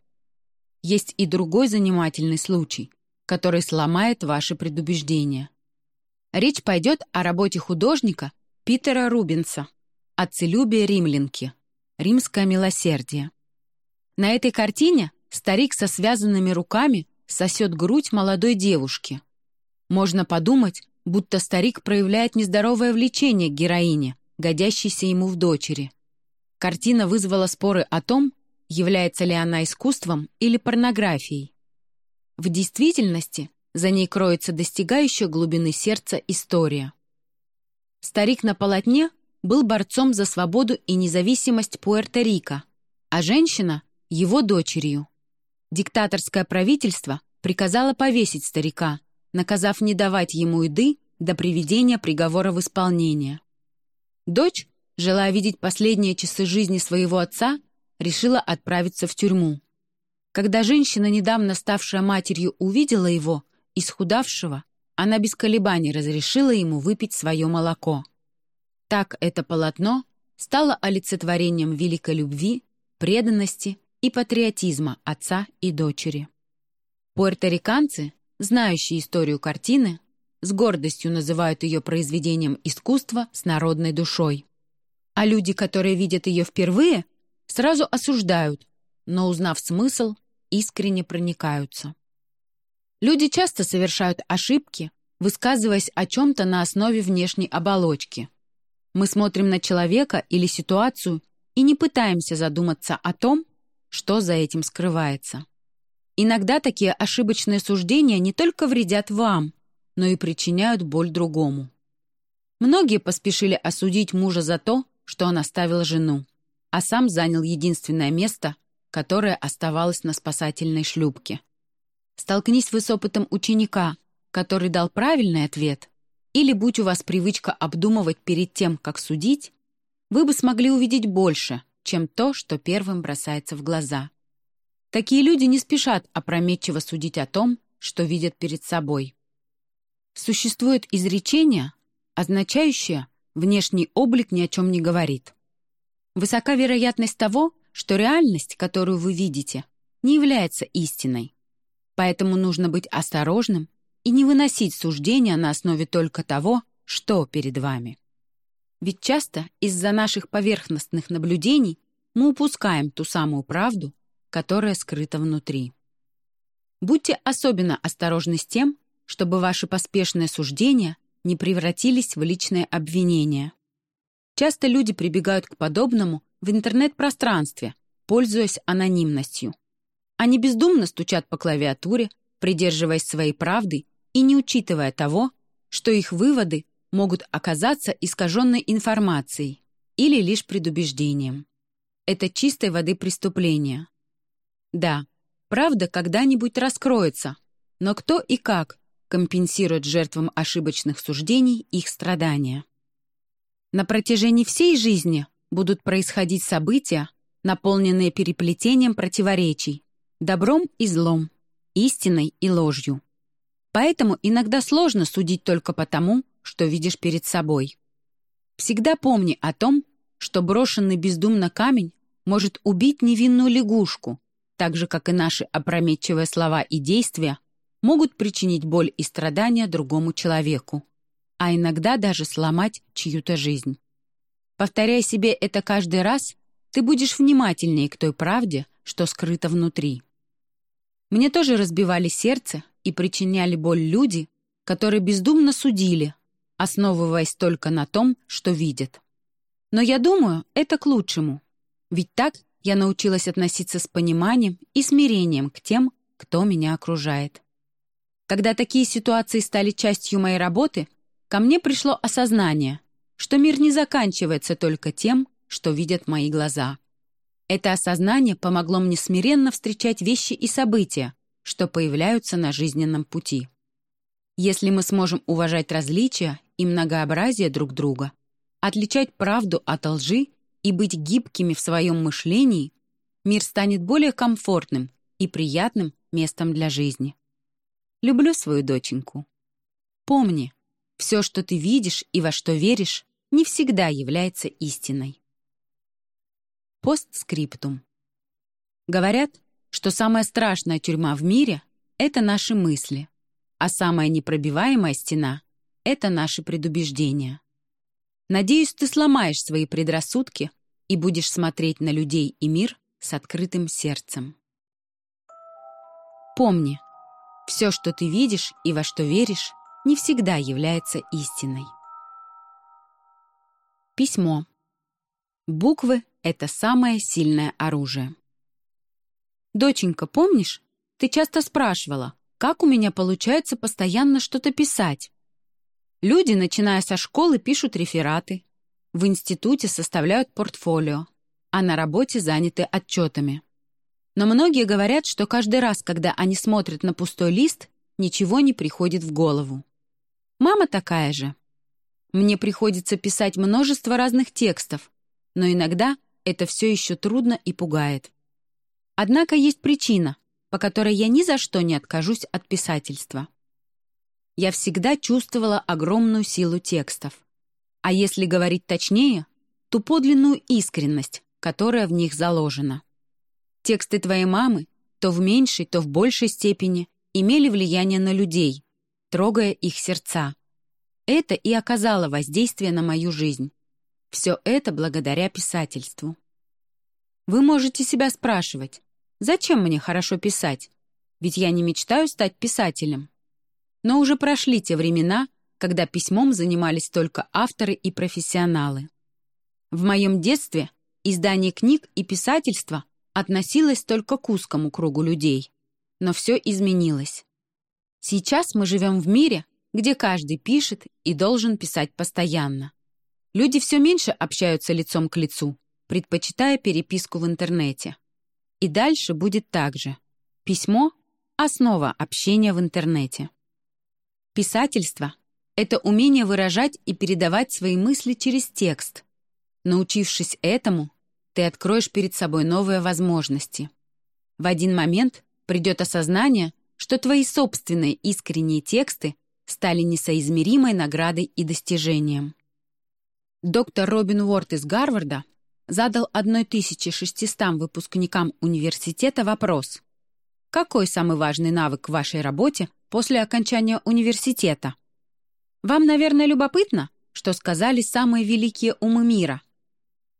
Есть и другой занимательный случай, который сломает ваши предубеждения. Речь пойдет о работе художника Питера Рубинса «Отцелюбие римлянки» Римское милосердие. На этой картине старик со связанными руками сосет грудь молодой девушки. Можно подумать, будто старик проявляет нездоровое влечение к героине, годящейся ему в дочери. Картина вызвала споры о том, является ли она искусством или порнографией. В действительности за ней кроется достигающая глубины сердца история. Старик на полотне был борцом за свободу и независимость Пуэрто-Рико, а женщина — его дочерью. Диктаторское правительство приказало повесить старика, наказав не давать ему еды до приведения приговора в исполнение. Дочь, желая видеть последние часы жизни своего отца, решила отправиться в тюрьму. Когда женщина, недавно ставшая матерью, увидела его, исхудавшего, она без колебаний разрешила ему выпить свое молоко. Так это полотно стало олицетворением великой любви, преданности и патриотизма отца и дочери. Пуэрториканцы, знающие историю картины, с гордостью называют ее произведением искусства с народной душой. А люди, которые видят ее впервые, сразу осуждают, но, узнав смысл, искренне проникаются. Люди часто совершают ошибки, высказываясь о чем-то на основе внешней оболочки – мы смотрим на человека или ситуацию и не пытаемся задуматься о том, что за этим скрывается. Иногда такие ошибочные суждения не только вредят вам, но и причиняют боль другому. Многие поспешили осудить мужа за то, что он оставил жену, а сам занял единственное место, которое оставалось на спасательной шлюпке. Столкнись вы с опытом ученика, который дал правильный ответ, или будь у вас привычка обдумывать перед тем, как судить, вы бы смогли увидеть больше, чем то, что первым бросается в глаза. Такие люди не спешат опрометчиво судить о том, что видят перед собой. Существует изречение, означающее «внешний облик ни о чем не говорит». Высока вероятность того, что реальность, которую вы видите, не является истиной. Поэтому нужно быть осторожным и не выносить суждения на основе только того, что перед вами. Ведь часто из-за наших поверхностных наблюдений мы упускаем ту самую правду, которая скрыта внутри. Будьте особенно осторожны с тем, чтобы ваши поспешные суждения не превратились в личное обвинение. Часто люди прибегают к подобному в интернет-пространстве, пользуясь анонимностью. Они бездумно стучат по клавиатуре, придерживаясь своей правды и не учитывая того, что их выводы могут оказаться искаженной информацией или лишь предубеждением. Это чистой воды преступление. Да, правда когда-нибудь раскроется, но кто и как компенсирует жертвам ошибочных суждений их страдания. На протяжении всей жизни будут происходить события, наполненные переплетением противоречий, добром и злом, истиной и ложью. Поэтому иногда сложно судить только потому, что видишь перед собой. Всегда помни о том, что брошенный бездумно камень может убить невинную лягушку, так же, как и наши опрометчивые слова и действия могут причинить боль и страдания другому человеку, а иногда даже сломать чью-то жизнь. Повторяя себе это каждый раз, ты будешь внимательнее к той правде, что скрыто внутри. Мне тоже разбивали сердце и причиняли боль люди, которые бездумно судили, основываясь только на том, что видят. Но я думаю, это к лучшему. Ведь так я научилась относиться с пониманием и смирением к тем, кто меня окружает. Когда такие ситуации стали частью моей работы, ко мне пришло осознание, что мир не заканчивается только тем, что видят мои глаза. Это осознание помогло мне смиренно встречать вещи и события, что появляются на жизненном пути. Если мы сможем уважать различия и многообразие друг друга, отличать правду от лжи и быть гибкими в своем мышлении, мир станет более комфортным и приятным местом для жизни. Люблю свою доченьку. Помни, все, что ты видишь и во что веришь, не всегда является истиной. Постскриптум. Говорят, что самая страшная тюрьма в мире — это наши мысли, а самая непробиваемая стена — это наши предубеждения. Надеюсь, ты сломаешь свои предрассудки и будешь смотреть на людей и мир с открытым сердцем. Помни, все, что ты видишь и во что веришь, не всегда является истиной. Письмо. Буквы — это самое сильное оружие. «Доченька, помнишь, ты часто спрашивала, как у меня получается постоянно что-то писать? Люди, начиная со школы, пишут рефераты, в институте составляют портфолио, а на работе заняты отчетами. Но многие говорят, что каждый раз, когда они смотрят на пустой лист, ничего не приходит в голову. Мама такая же. Мне приходится писать множество разных текстов, но иногда это все еще трудно и пугает. Однако есть причина, по которой я ни за что не откажусь от писательства. Я всегда чувствовала огромную силу текстов. А если говорить точнее, ту подлинную искренность, которая в них заложена. Тексты твоей мамы то в меньшей, то в большей степени имели влияние на людей, трогая их сердца. Это и оказало воздействие на мою жизнь. Все это благодаря писательству. Вы можете себя спрашивать, зачем мне хорошо писать? Ведь я не мечтаю стать писателем. Но уже прошли те времена, когда письмом занимались только авторы и профессионалы. В моем детстве издание книг и писательство относилась только к узкому кругу людей. Но все изменилось. Сейчас мы живем в мире, где каждый пишет и должен писать постоянно. Люди все меньше общаются лицом к лицу, предпочитая переписку в интернете. И дальше будет так же. Письмо — основа общения в интернете. Писательство — это умение выражать и передавать свои мысли через текст. Научившись этому, ты откроешь перед собой новые возможности. В один момент придет осознание, что твои собственные искренние тексты стали несоизмеримой наградой и достижением. Доктор Робин Уорд из Гарварда задал 1600 выпускникам университета вопрос «Какой самый важный навык в вашей работе после окончания университета?» Вам, наверное, любопытно, что сказали самые великие умы мира,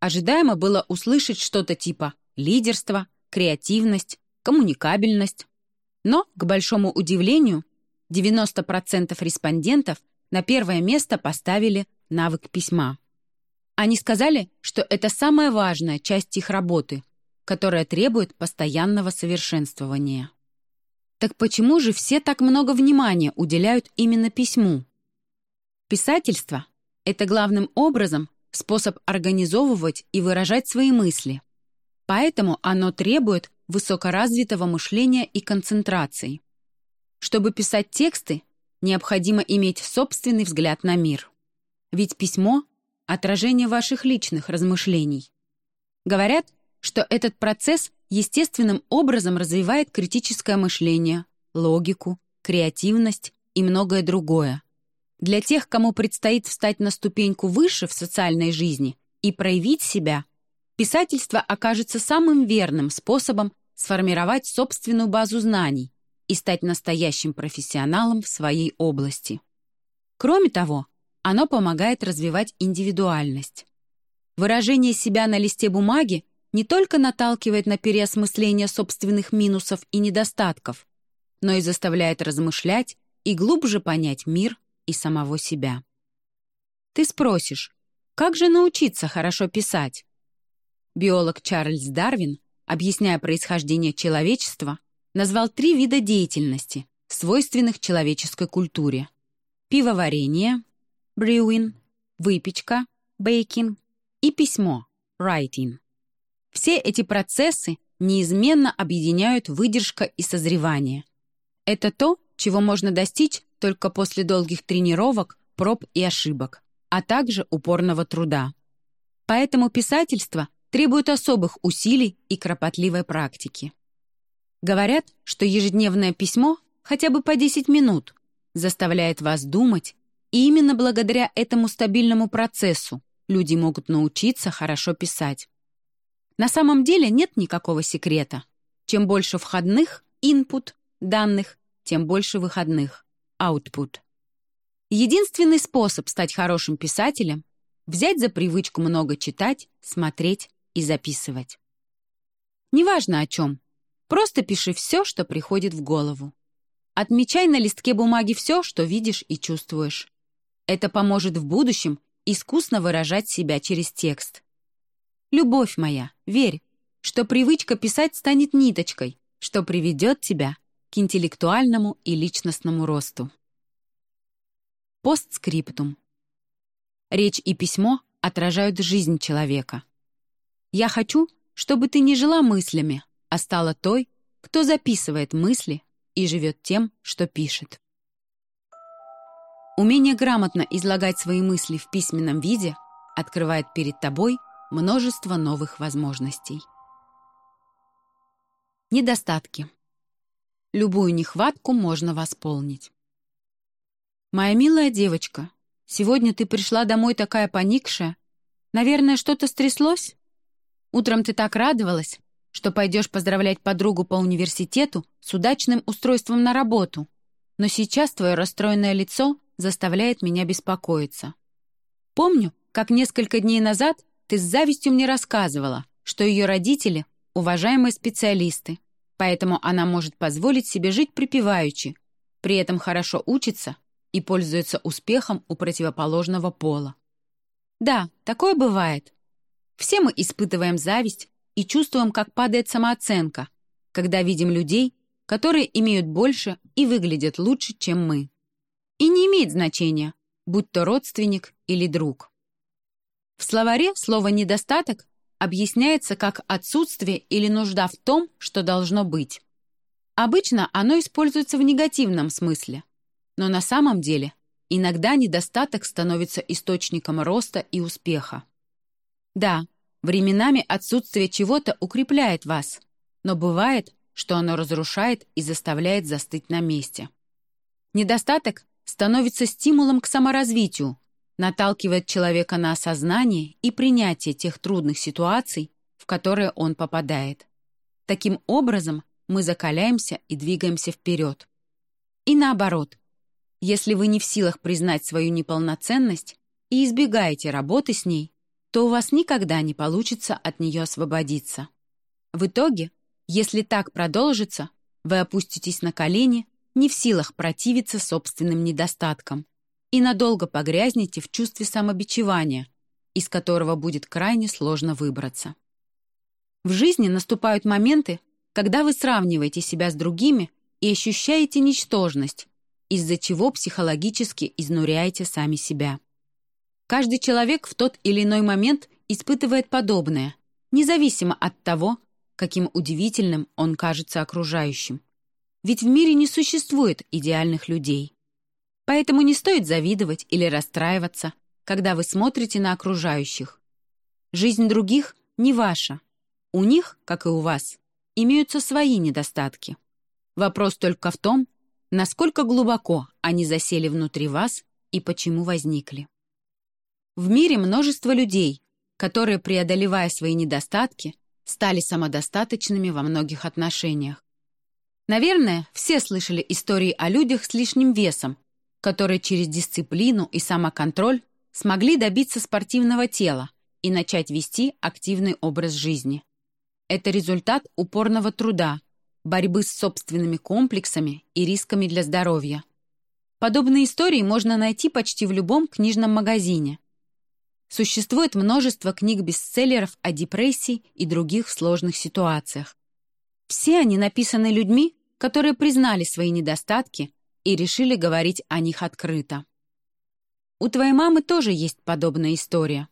Ожидаемо было услышать что-то типа лидерство, креативность, коммуникабельность. Но, к большому удивлению, 90% респондентов на первое место поставили навык письма. Они сказали, что это самая важная часть их работы, которая требует постоянного совершенствования. Так почему же все так много внимания уделяют именно письму? Писательство — это главным образом способ организовывать и выражать свои мысли. Поэтому оно требует высокоразвитого мышления и концентрации. Чтобы писать тексты, необходимо иметь собственный взгляд на мир. Ведь письмо — отражение ваших личных размышлений. Говорят, что этот процесс естественным образом развивает критическое мышление, логику, креативность и многое другое. Для тех, кому предстоит встать на ступеньку выше в социальной жизни и проявить себя, писательство окажется самым верным способом сформировать собственную базу знаний и стать настоящим профессионалом в своей области. Кроме того, оно помогает развивать индивидуальность. Выражение себя на листе бумаги не только наталкивает на переосмысление собственных минусов и недостатков, но и заставляет размышлять и глубже понять мир и самого себя. Ты спросишь, как же научиться хорошо писать? Биолог Чарльз Дарвин, объясняя происхождение человечества, назвал три вида деятельности, свойственных человеческой культуре. Пивоварение, brewing, выпечка, baking и письмо, writing. Все эти процессы неизменно объединяют выдержка и созревание. Это то, чего можно достичь только после долгих тренировок, проб и ошибок, а также упорного труда. Поэтому писательство требует особых усилий и кропотливой практики. Говорят, что ежедневное письмо хотя бы по 10 минут заставляет вас думать, и именно благодаря этому стабильному процессу люди могут научиться хорошо писать. На самом деле нет никакого секрета. Чем больше входных, input, данных, тем больше выходных output. Единственный способ стать хорошим писателем — взять за привычку много читать, смотреть и записывать. Неважно о чем, просто пиши все, что приходит в голову. Отмечай на листке бумаги все, что видишь и чувствуешь. Это поможет в будущем искусно выражать себя через текст. Любовь моя, верь, что привычка писать станет ниточкой, что приведет тебя к интеллектуальному и личностному росту. Постскриптум. Речь и письмо отражают жизнь человека. Я хочу, чтобы ты не жила мыслями, а стала той, кто записывает мысли и живет тем, что пишет. Умение грамотно излагать свои мысли в письменном виде открывает перед тобой множество новых возможностей. Недостатки. Любую нехватку можно восполнить. «Моя милая девочка, сегодня ты пришла домой такая поникшая. Наверное, что-то стряслось? Утром ты так радовалась, что пойдешь поздравлять подругу по университету с удачным устройством на работу. Но сейчас твое расстроенное лицо заставляет меня беспокоиться. Помню, как несколько дней назад ты с завистью мне рассказывала, что ее родители — уважаемые специалисты, поэтому она может позволить себе жить припеваючи, при этом хорошо учится и пользуется успехом у противоположного пола. Да, такое бывает. Все мы испытываем зависть и чувствуем, как падает самооценка, когда видим людей, которые имеют больше и выглядят лучше, чем мы. И не имеет значения, будь то родственник или друг. В словаре слово «недостаток» объясняется как отсутствие или нужда в том, что должно быть. Обычно оно используется в негативном смысле, но на самом деле иногда недостаток становится источником роста и успеха. Да, временами отсутствие чего-то укрепляет вас, но бывает, что оно разрушает и заставляет застыть на месте. Недостаток становится стимулом к саморазвитию, наталкивает человека на осознание и принятие тех трудных ситуаций, в которые он попадает. Таким образом, мы закаляемся и двигаемся вперед. И наоборот, если вы не в силах признать свою неполноценность и избегаете работы с ней, то у вас никогда не получится от нее освободиться. В итоге, если так продолжится, вы опуститесь на колени, не в силах противиться собственным недостаткам, и надолго погрязнете в чувстве самобичевания, из которого будет крайне сложно выбраться. В жизни наступают моменты, когда вы сравниваете себя с другими и ощущаете ничтожность, из-за чего психологически изнуряете сами себя. Каждый человек в тот или иной момент испытывает подобное, независимо от того, каким удивительным он кажется окружающим. Ведь в мире не существует идеальных людей. Поэтому не стоит завидовать или расстраиваться, когда вы смотрите на окружающих. Жизнь других не ваша. У них, как и у вас, имеются свои недостатки. Вопрос только в том, насколько глубоко они засели внутри вас и почему возникли. В мире множество людей, которые, преодолевая свои недостатки, стали самодостаточными во многих отношениях. Наверное, все слышали истории о людях с лишним весом, которые через дисциплину и самоконтроль смогли добиться спортивного тела и начать вести активный образ жизни. Это результат упорного труда, борьбы с собственными комплексами и рисками для здоровья. Подобные истории можно найти почти в любом книжном магазине. Существует множество книг-бестселлеров о депрессии и других сложных ситуациях. Все они написаны людьми, которые признали свои недостатки и решили говорить о них открыто. У твоей мамы тоже есть подобная история.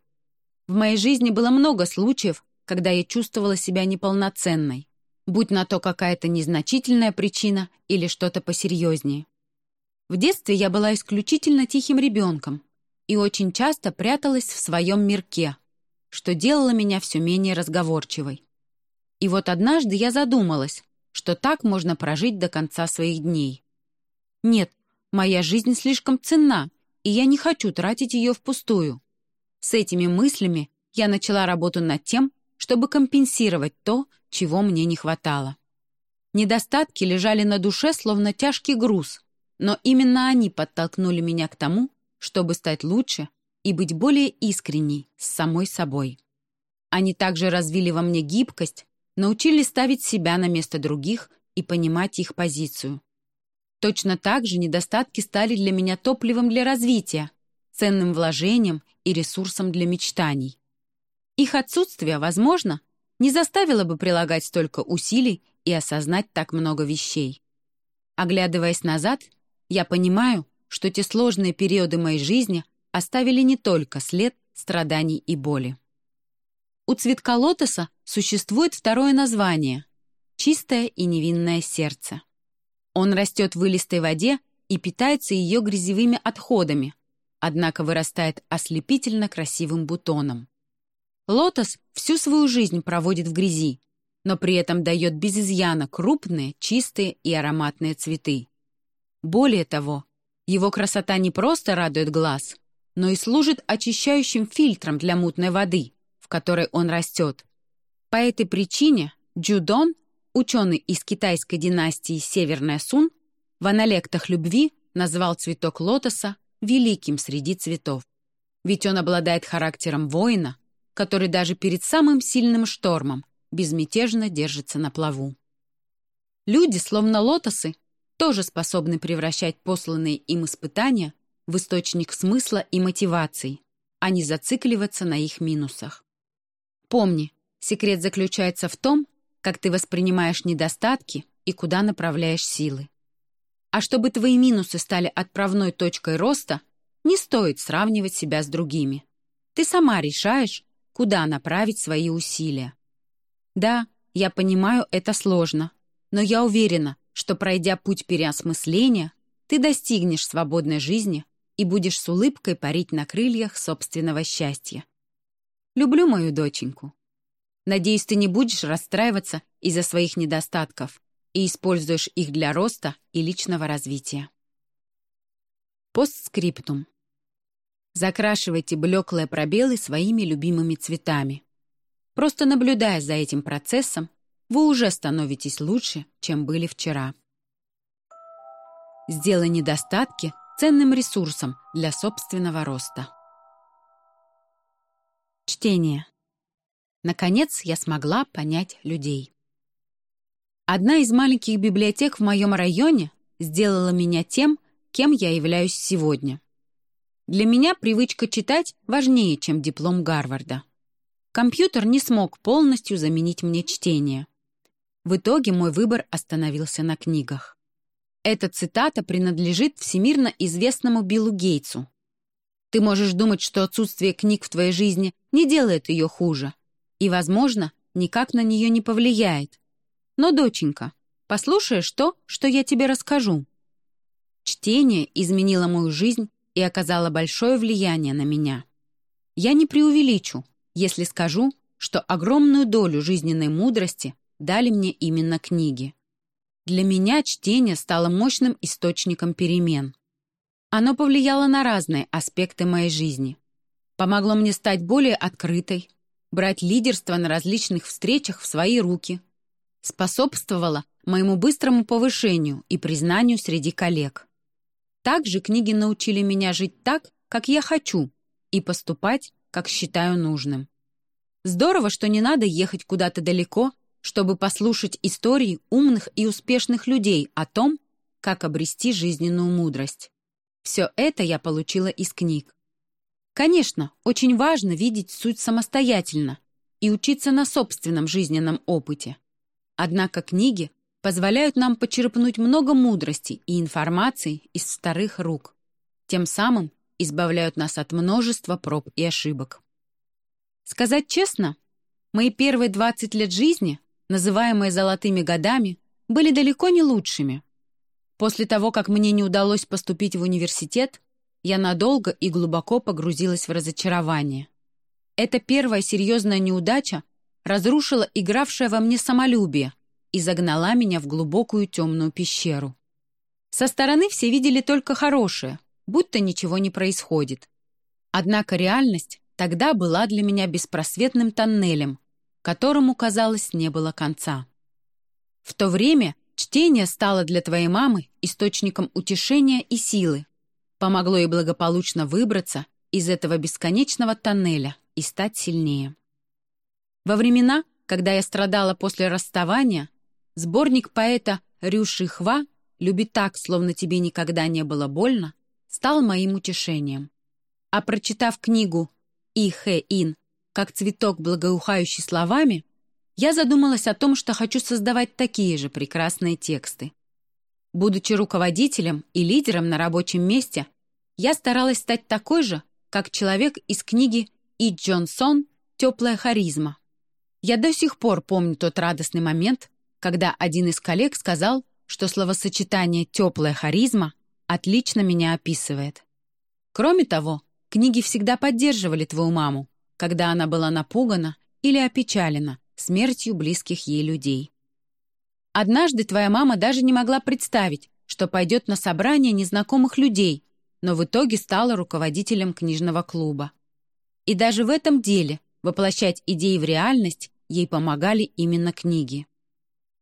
В моей жизни было много случаев, когда я чувствовала себя неполноценной, будь на то какая-то незначительная причина или что-то посерьезнее. В детстве я была исключительно тихим ребенком и очень часто пряталась в своем мирке, что делало меня все менее разговорчивой. И вот однажды я задумалась, что так можно прожить до конца своих дней. Нет, моя жизнь слишком ценна, и я не хочу тратить ее впустую. С этими мыслями я начала работу над тем, чтобы компенсировать то, чего мне не хватало. Недостатки лежали на душе, словно тяжкий груз, но именно они подтолкнули меня к тому, чтобы стать лучше и быть более искренней с самой собой. Они также развили во мне гибкость, научили ставить себя на место других и понимать их позицию. Точно так же недостатки стали для меня топливом для развития, ценным вложением и ресурсом для мечтаний. Их отсутствие, возможно, не заставило бы прилагать столько усилий и осознать так много вещей. Оглядываясь назад, я понимаю, что те сложные периоды моей жизни оставили не только след страданий и боли. У цветка лотоса существует второе название — чистое и невинное сердце. Он растет в илистой воде и питается ее грязевыми отходами, однако вырастает ослепительно красивым бутоном. Лотос всю свою жизнь проводит в грязи, но при этом дает без изъяна крупные, чистые и ароматные цветы. Более того, его красота не просто радует глаз, но и служит очищающим фильтром для мутной воды, в которой он растет. По этой причине Джудон, ученый из китайской династии Северная Сун, в аналектах любви назвал цветок лотоса великим среди цветов. Ведь он обладает характером воина, который даже перед самым сильным штормом безмятежно держится на плаву. Люди, словно лотосы, тоже способны превращать посланные им испытания в источник смысла и мотиваций, а не зацикливаться на их минусах. Помни, секрет заключается в том, как ты воспринимаешь недостатки и куда направляешь силы. А чтобы твои минусы стали отправной точкой роста, не стоит сравнивать себя с другими. Ты сама решаешь, куда направить свои усилия. Да, я понимаю, это сложно, но я уверена, что, пройдя путь переосмысления, ты достигнешь свободной жизни и будешь с улыбкой парить на крыльях собственного счастья. Люблю мою доченьку. Надеюсь, ты не будешь расстраиваться из-за своих недостатков и используешь их для роста и личного развития. Постскриптум. Закрашивайте блеклые пробелы своими любимыми цветами. Просто наблюдая за этим процессом, вы уже становитесь лучше, чем были вчера. Сделай недостатки ценным ресурсом для собственного роста. Чтение. Наконец я смогла понять людей. Одна из маленьких библиотек в моем районе сделала меня тем, кем я являюсь сегодня. Для меня привычка читать важнее, чем диплом Гарварда. Компьютер не смог полностью заменить мне чтение. В итоге мой выбор остановился на книгах. Эта цитата принадлежит всемирно известному Биллу Гейтсу. Ты можешь думать, что отсутствие книг в твоей жизни не делает ее хуже и, возможно, никак на нее не повлияет. Но, доченька, послушаешь то, что я тебе расскажу. чтение изменило мою жизнь и оказало большое влияние на меня. Я не преувеличу, если скажу, что огромную долю жизненной мудрости дали мне именно книги. Для меня чтение стало мощным источником перемен. Оно повлияло на разные аспекты моей жизни. Помогло мне стать более открытой, брать лидерство на различных встречах в свои руки. Способствовало моему быстрому повышению и признанию среди коллег. Также книги научили меня жить так, как я хочу, и поступать, как считаю нужным. Здорово, что не надо ехать куда-то далеко, чтобы послушать истории умных и успешных людей о том, как обрести жизненную мудрость. Все это я получила из книг. Конечно, очень важно видеть суть самостоятельно и учиться на собственном жизненном опыте. Однако книги позволяют нам почерпнуть много мудрости и информации из старых рук. Тем самым избавляют нас от множества проб и ошибок. Сказать честно, мои первые 20 лет жизни, называемые «золотыми годами», были далеко не лучшими. После того, как мне не удалось поступить в университет, я надолго и глубоко погрузилась в разочарование. Эта первая серьезная неудача разрушила игравшее во мне самолюбие и загнала меня в глубокую темную пещеру. Со стороны все видели только хорошее, будто ничего не происходит. Однако реальность тогда была для меня беспросветным тоннелем, которому, казалось, не было конца. В то время чтение стало для твоей мамы источником утешения и силы, помогло ей благополучно выбраться из этого бесконечного тоннеля и стать сильнее. Во времена, когда я страдала после расставания, сборник поэта Рю Шихва «Люби так, словно тебе никогда не было больно» стал моим утешением. А прочитав книгу И. Хэ Ин «Как цветок, благоухающий словами», я задумалась о том, что хочу создавать такие же прекрасные тексты. Будучи руководителем и лидером на рабочем месте, я старалась стать такой же, как человек из книги И. Джонсон «Теплая харизма». Я до сих пор помню тот радостный момент, когда один из коллег сказал, что словосочетание «теплая харизма» отлично меня описывает. Кроме того, книги всегда поддерживали твою маму, когда она была напугана или опечалена смертью близких ей людей. Однажды твоя мама даже не могла представить, что пойдет на собрание незнакомых людей, но в итоге стала руководителем книжного клуба. И даже в этом деле воплощать идеи в реальность ей помогали именно книги.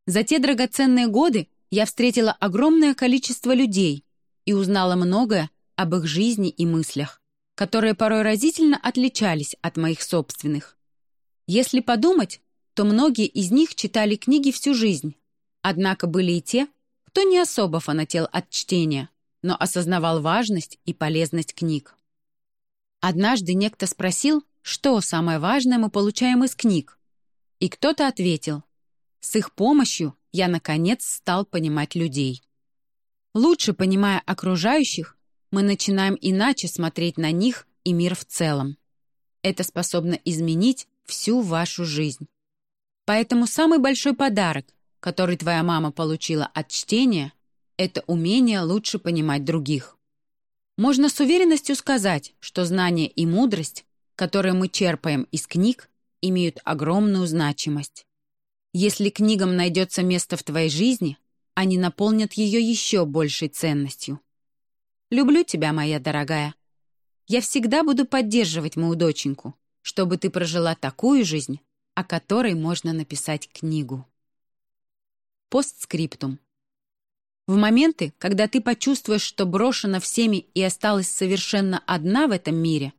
За те драгоценные годы я встретила огромное количество людей, и узнала многое об их жизни и мыслях, которые порой разительно отличались от моих собственных. Если подумать, то многие из них читали книги всю жизнь, однако были и те, кто не особо фанател от чтения, но осознавал важность и полезность книг. Однажды некто спросил, что самое важное мы получаем из книг, и кто-то ответил, с их помощью я, наконец, стал понимать людей. Лучше понимая окружающих, мы начинаем иначе смотреть на них и мир в целом. Это способно изменить всю вашу жизнь. Поэтому самый большой подарок, который твоя мама получила от чтения, это умение лучше понимать других. Можно с уверенностью сказать, что знания и мудрость, которые мы черпаем из книг, имеют огромную значимость. Если книгам найдется место в твоей жизни, они наполнят ее еще большей ценностью. Люблю тебя, моя дорогая. Я всегда буду поддерживать мою доченьку, чтобы ты прожила такую жизнь, о которой можно написать книгу. Постскриптум. В моменты, когда ты почувствуешь, что брошена всеми и осталась совершенно одна в этом мире,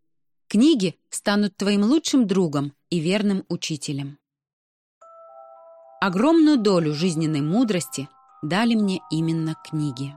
книги станут твоим лучшим другом и верным учителем. Огромную долю жизненной мудрости – дали мне именно книги.